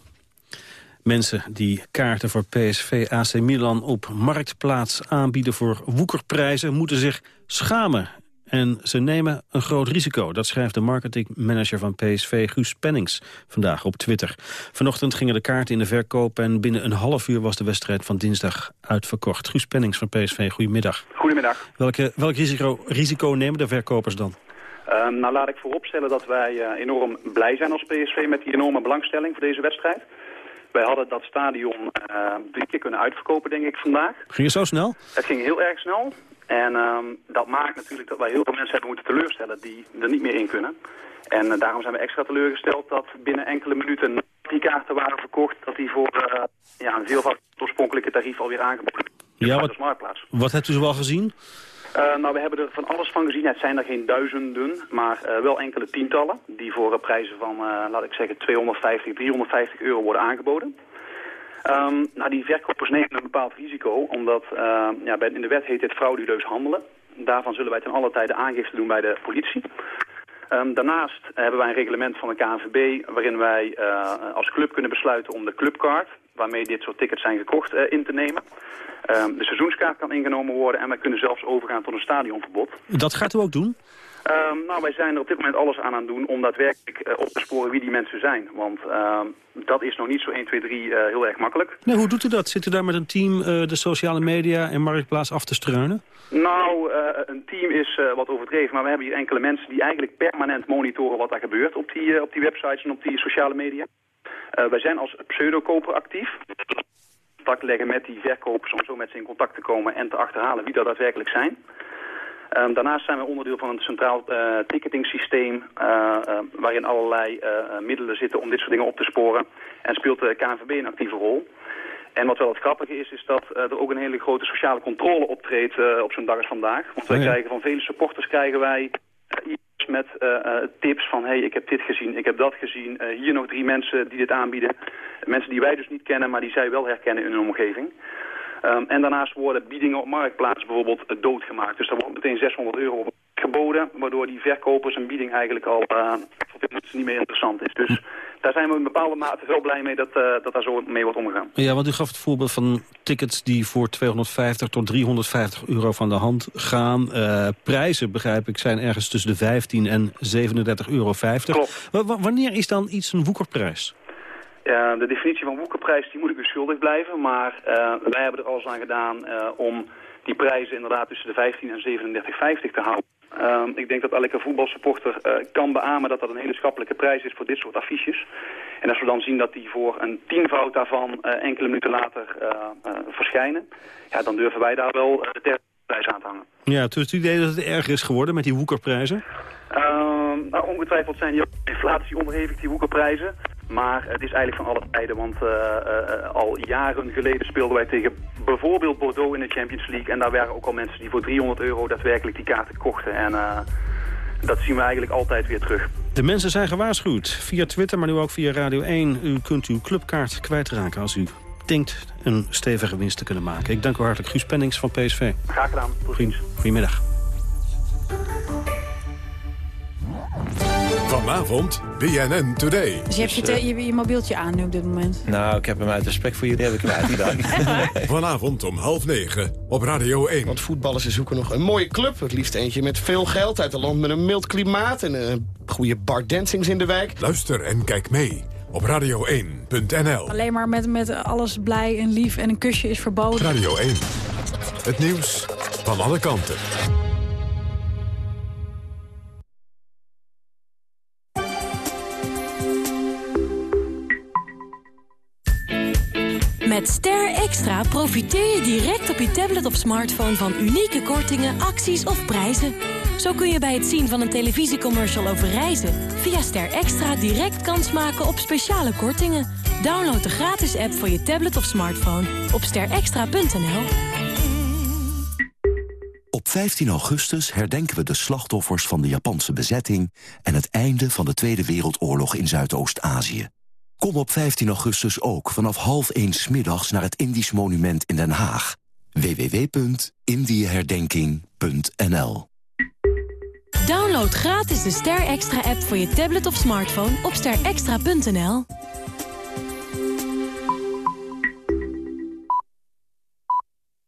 Mensen die kaarten voor PSV AC Milan op Marktplaats aanbieden voor woekerprijzen... moeten zich schamen en ze nemen een groot risico. Dat schrijft de marketingmanager van PSV, Guus Pennings, vandaag op Twitter. Vanochtend gingen de kaarten in de verkoop... en binnen een half uur was de wedstrijd van dinsdag uitverkocht. Guus Pennings van PSV, goedemiddag. Goedemiddag. Welke, welk risico, risico nemen de verkopers dan? Uh, nou, laat ik vooropstellen dat wij uh, enorm blij zijn als PSV... met die enorme belangstelling voor deze wedstrijd. Wij hadden dat stadion uh, drie keer kunnen uitverkopen, denk ik, vandaag. Ging het zo snel? Het ging heel erg snel. En um, dat maakt natuurlijk dat wij heel veel mensen hebben moeten teleurstellen die er niet meer in kunnen. En uh, daarom zijn we extra teleurgesteld dat binnen enkele minuten die kaarten waren verkocht, dat die voor uh, ja, een veel van het oorspronkelijke tarief alweer aangeboden ja, wat, marktplaats. Wat hebt u zoal gezien? Uh, nou, we hebben er van alles van gezien. Het zijn er geen duizenden, maar uh, wel enkele tientallen... die voor prijzen van, laat ik zeggen, 250, 350 euro worden aangeboden. Um, nou, die verkopers nemen een bepaald risico, omdat uh, ja, in de wet heet dit frauduleus handelen. Daarvan zullen wij ten alle tijde aangifte doen bij de politie. Um, daarnaast hebben wij een reglement van de KNVB waarin wij uh, als club kunnen besluiten om de clubcard, waarmee dit soort tickets zijn gekocht, uh, in te nemen. Um, de seizoenskaart kan ingenomen worden en wij kunnen zelfs overgaan tot een stadionverbod. Dat gaat u ook doen? Um, nou, wij zijn er op dit moment alles aan aan doen om daadwerkelijk uh, op te sporen wie die mensen zijn. Want uh, dat is nog niet zo 1, 2, 3 uh, heel erg makkelijk. Hoe doet u dat? Zit u daar met een team de sociale media en marktplaats af te streunen? Nou, een team is wat overdreven, maar we hebben hier enkele mensen die eigenlijk permanent monitoren wat er gebeurt op die, op die websites en op die sociale media. Uh, wij zijn als pseudokoper actief. Contact leggen met die verkopers om zo met ze in contact te komen en te achterhalen wie dat daadwerkelijk zijn. Um, daarnaast zijn we onderdeel van een centraal uh, ticketing-systeem... Uh, uh, waarin allerlei middelen zitten om dit soort dingen op te sporen. En speelt de KNVB een actieve rol. En wat wel het grappige is, is dat er ook een hele grote sociale controle optreedt op zo'n dag als vandaag. Want wij oh ja. krijgen van vele supporters krijgen wij met tips van... hey, ik heb dit gezien, ik heb dat gezien. hier nog drie mensen die dit aanbieden. Mensen die wij dus niet kennen, maar die zij wel herkennen in hun omgeving. Um, en daarnaast worden biedingen op marktplaats bijvoorbeeld doodgemaakt. Dus daar wordt meteen 600 euro op geboden, waardoor die verkopers een bieding eigenlijk al uh, niet meer interessant is. Dus daar zijn we in bepaalde mate wel blij mee dat, uh, dat daar zo mee wordt omgegaan. Ja, want u gaf het voorbeeld van tickets die voor 250 tot 350 euro van de hand gaan. Uh, prijzen, begrijp ik, zijn ergens tussen de 15 en 37,50 euro. Klopt. W wanneer is dan iets een woekerprijs? Uh, de definitie van woekerprijs die moet ik u schuldig blijven. Maar wij hebben er alles aan gedaan om die prijzen inderdaad tussen de 15 en 37,50 te houden. Ik denk dat elke voetbalsupporter kan beamen dat dat een hele schappelijke prijs is voor dit soort affiches. En als we dan zien dat die voor een tienvoud daarvan enkele minuten later verschijnen, ja, dan durven wij daar wel de derde prijs aan te hangen. Ja, dus het idee dat het erger is geworden met die woekerprijzen? nou, ongetwijfeld zijn die inflatie onderhevig, die woekerprijzen. Maar het is eigenlijk van alle tijden, want uh, uh, al jaren geleden speelden wij tegen bijvoorbeeld Bordeaux in de Champions League. En daar waren ook al mensen die voor 300 euro daadwerkelijk die kaarten kochten. En uh, dat zien we eigenlijk altijd weer terug. De mensen zijn gewaarschuwd. Via Twitter, maar nu ook via Radio 1. U kunt uw clubkaart kwijtraken als u denkt een stevige winst te kunnen maken. Ik dank u hartelijk Guus Pennings van PSV. Graag gedaan. Goedemiddag. Vanavond BNN Today. Dus je hebt je, te- je, je mobieltje aan nu op dit moment? Nou, ik heb hem uit respect voor jullie heb ik hem uitgedaan. (laughs) Vanavond om half negen op Radio 1. Want voetballers zoeken nog een mooie club. Het liefst eentje met veel geld uit een land met een mild klimaat... en een goede bar dancings in de wijk. Luister en kijk mee op radio1.nl. Alleen maar met, met alles blij en lief en een kusje is verboden. Radio 1. Het nieuws van alle kanten. Met Ster Extra profiteer je direct op je tablet of smartphone van unieke kortingen, acties of prijzen. Zo kun je bij het zien van een televisiecommercial over reizen... via Ster Extra direct kans maken op speciale kortingen. Download de gratis app voor je tablet of smartphone op sterextra.nl. Op 15 augustus herdenken we de slachtoffers van de Japanse bezetting... en het einde van de Tweede Wereldoorlog in Zuidoost-Azië. Kom op 15 augustus ook vanaf half 1 smiddags naar het Indisch Monument in Den Haag. www.indieherdenking.nl Download gratis de Ster Extra app voor je tablet of smartphone op sterextra.nl.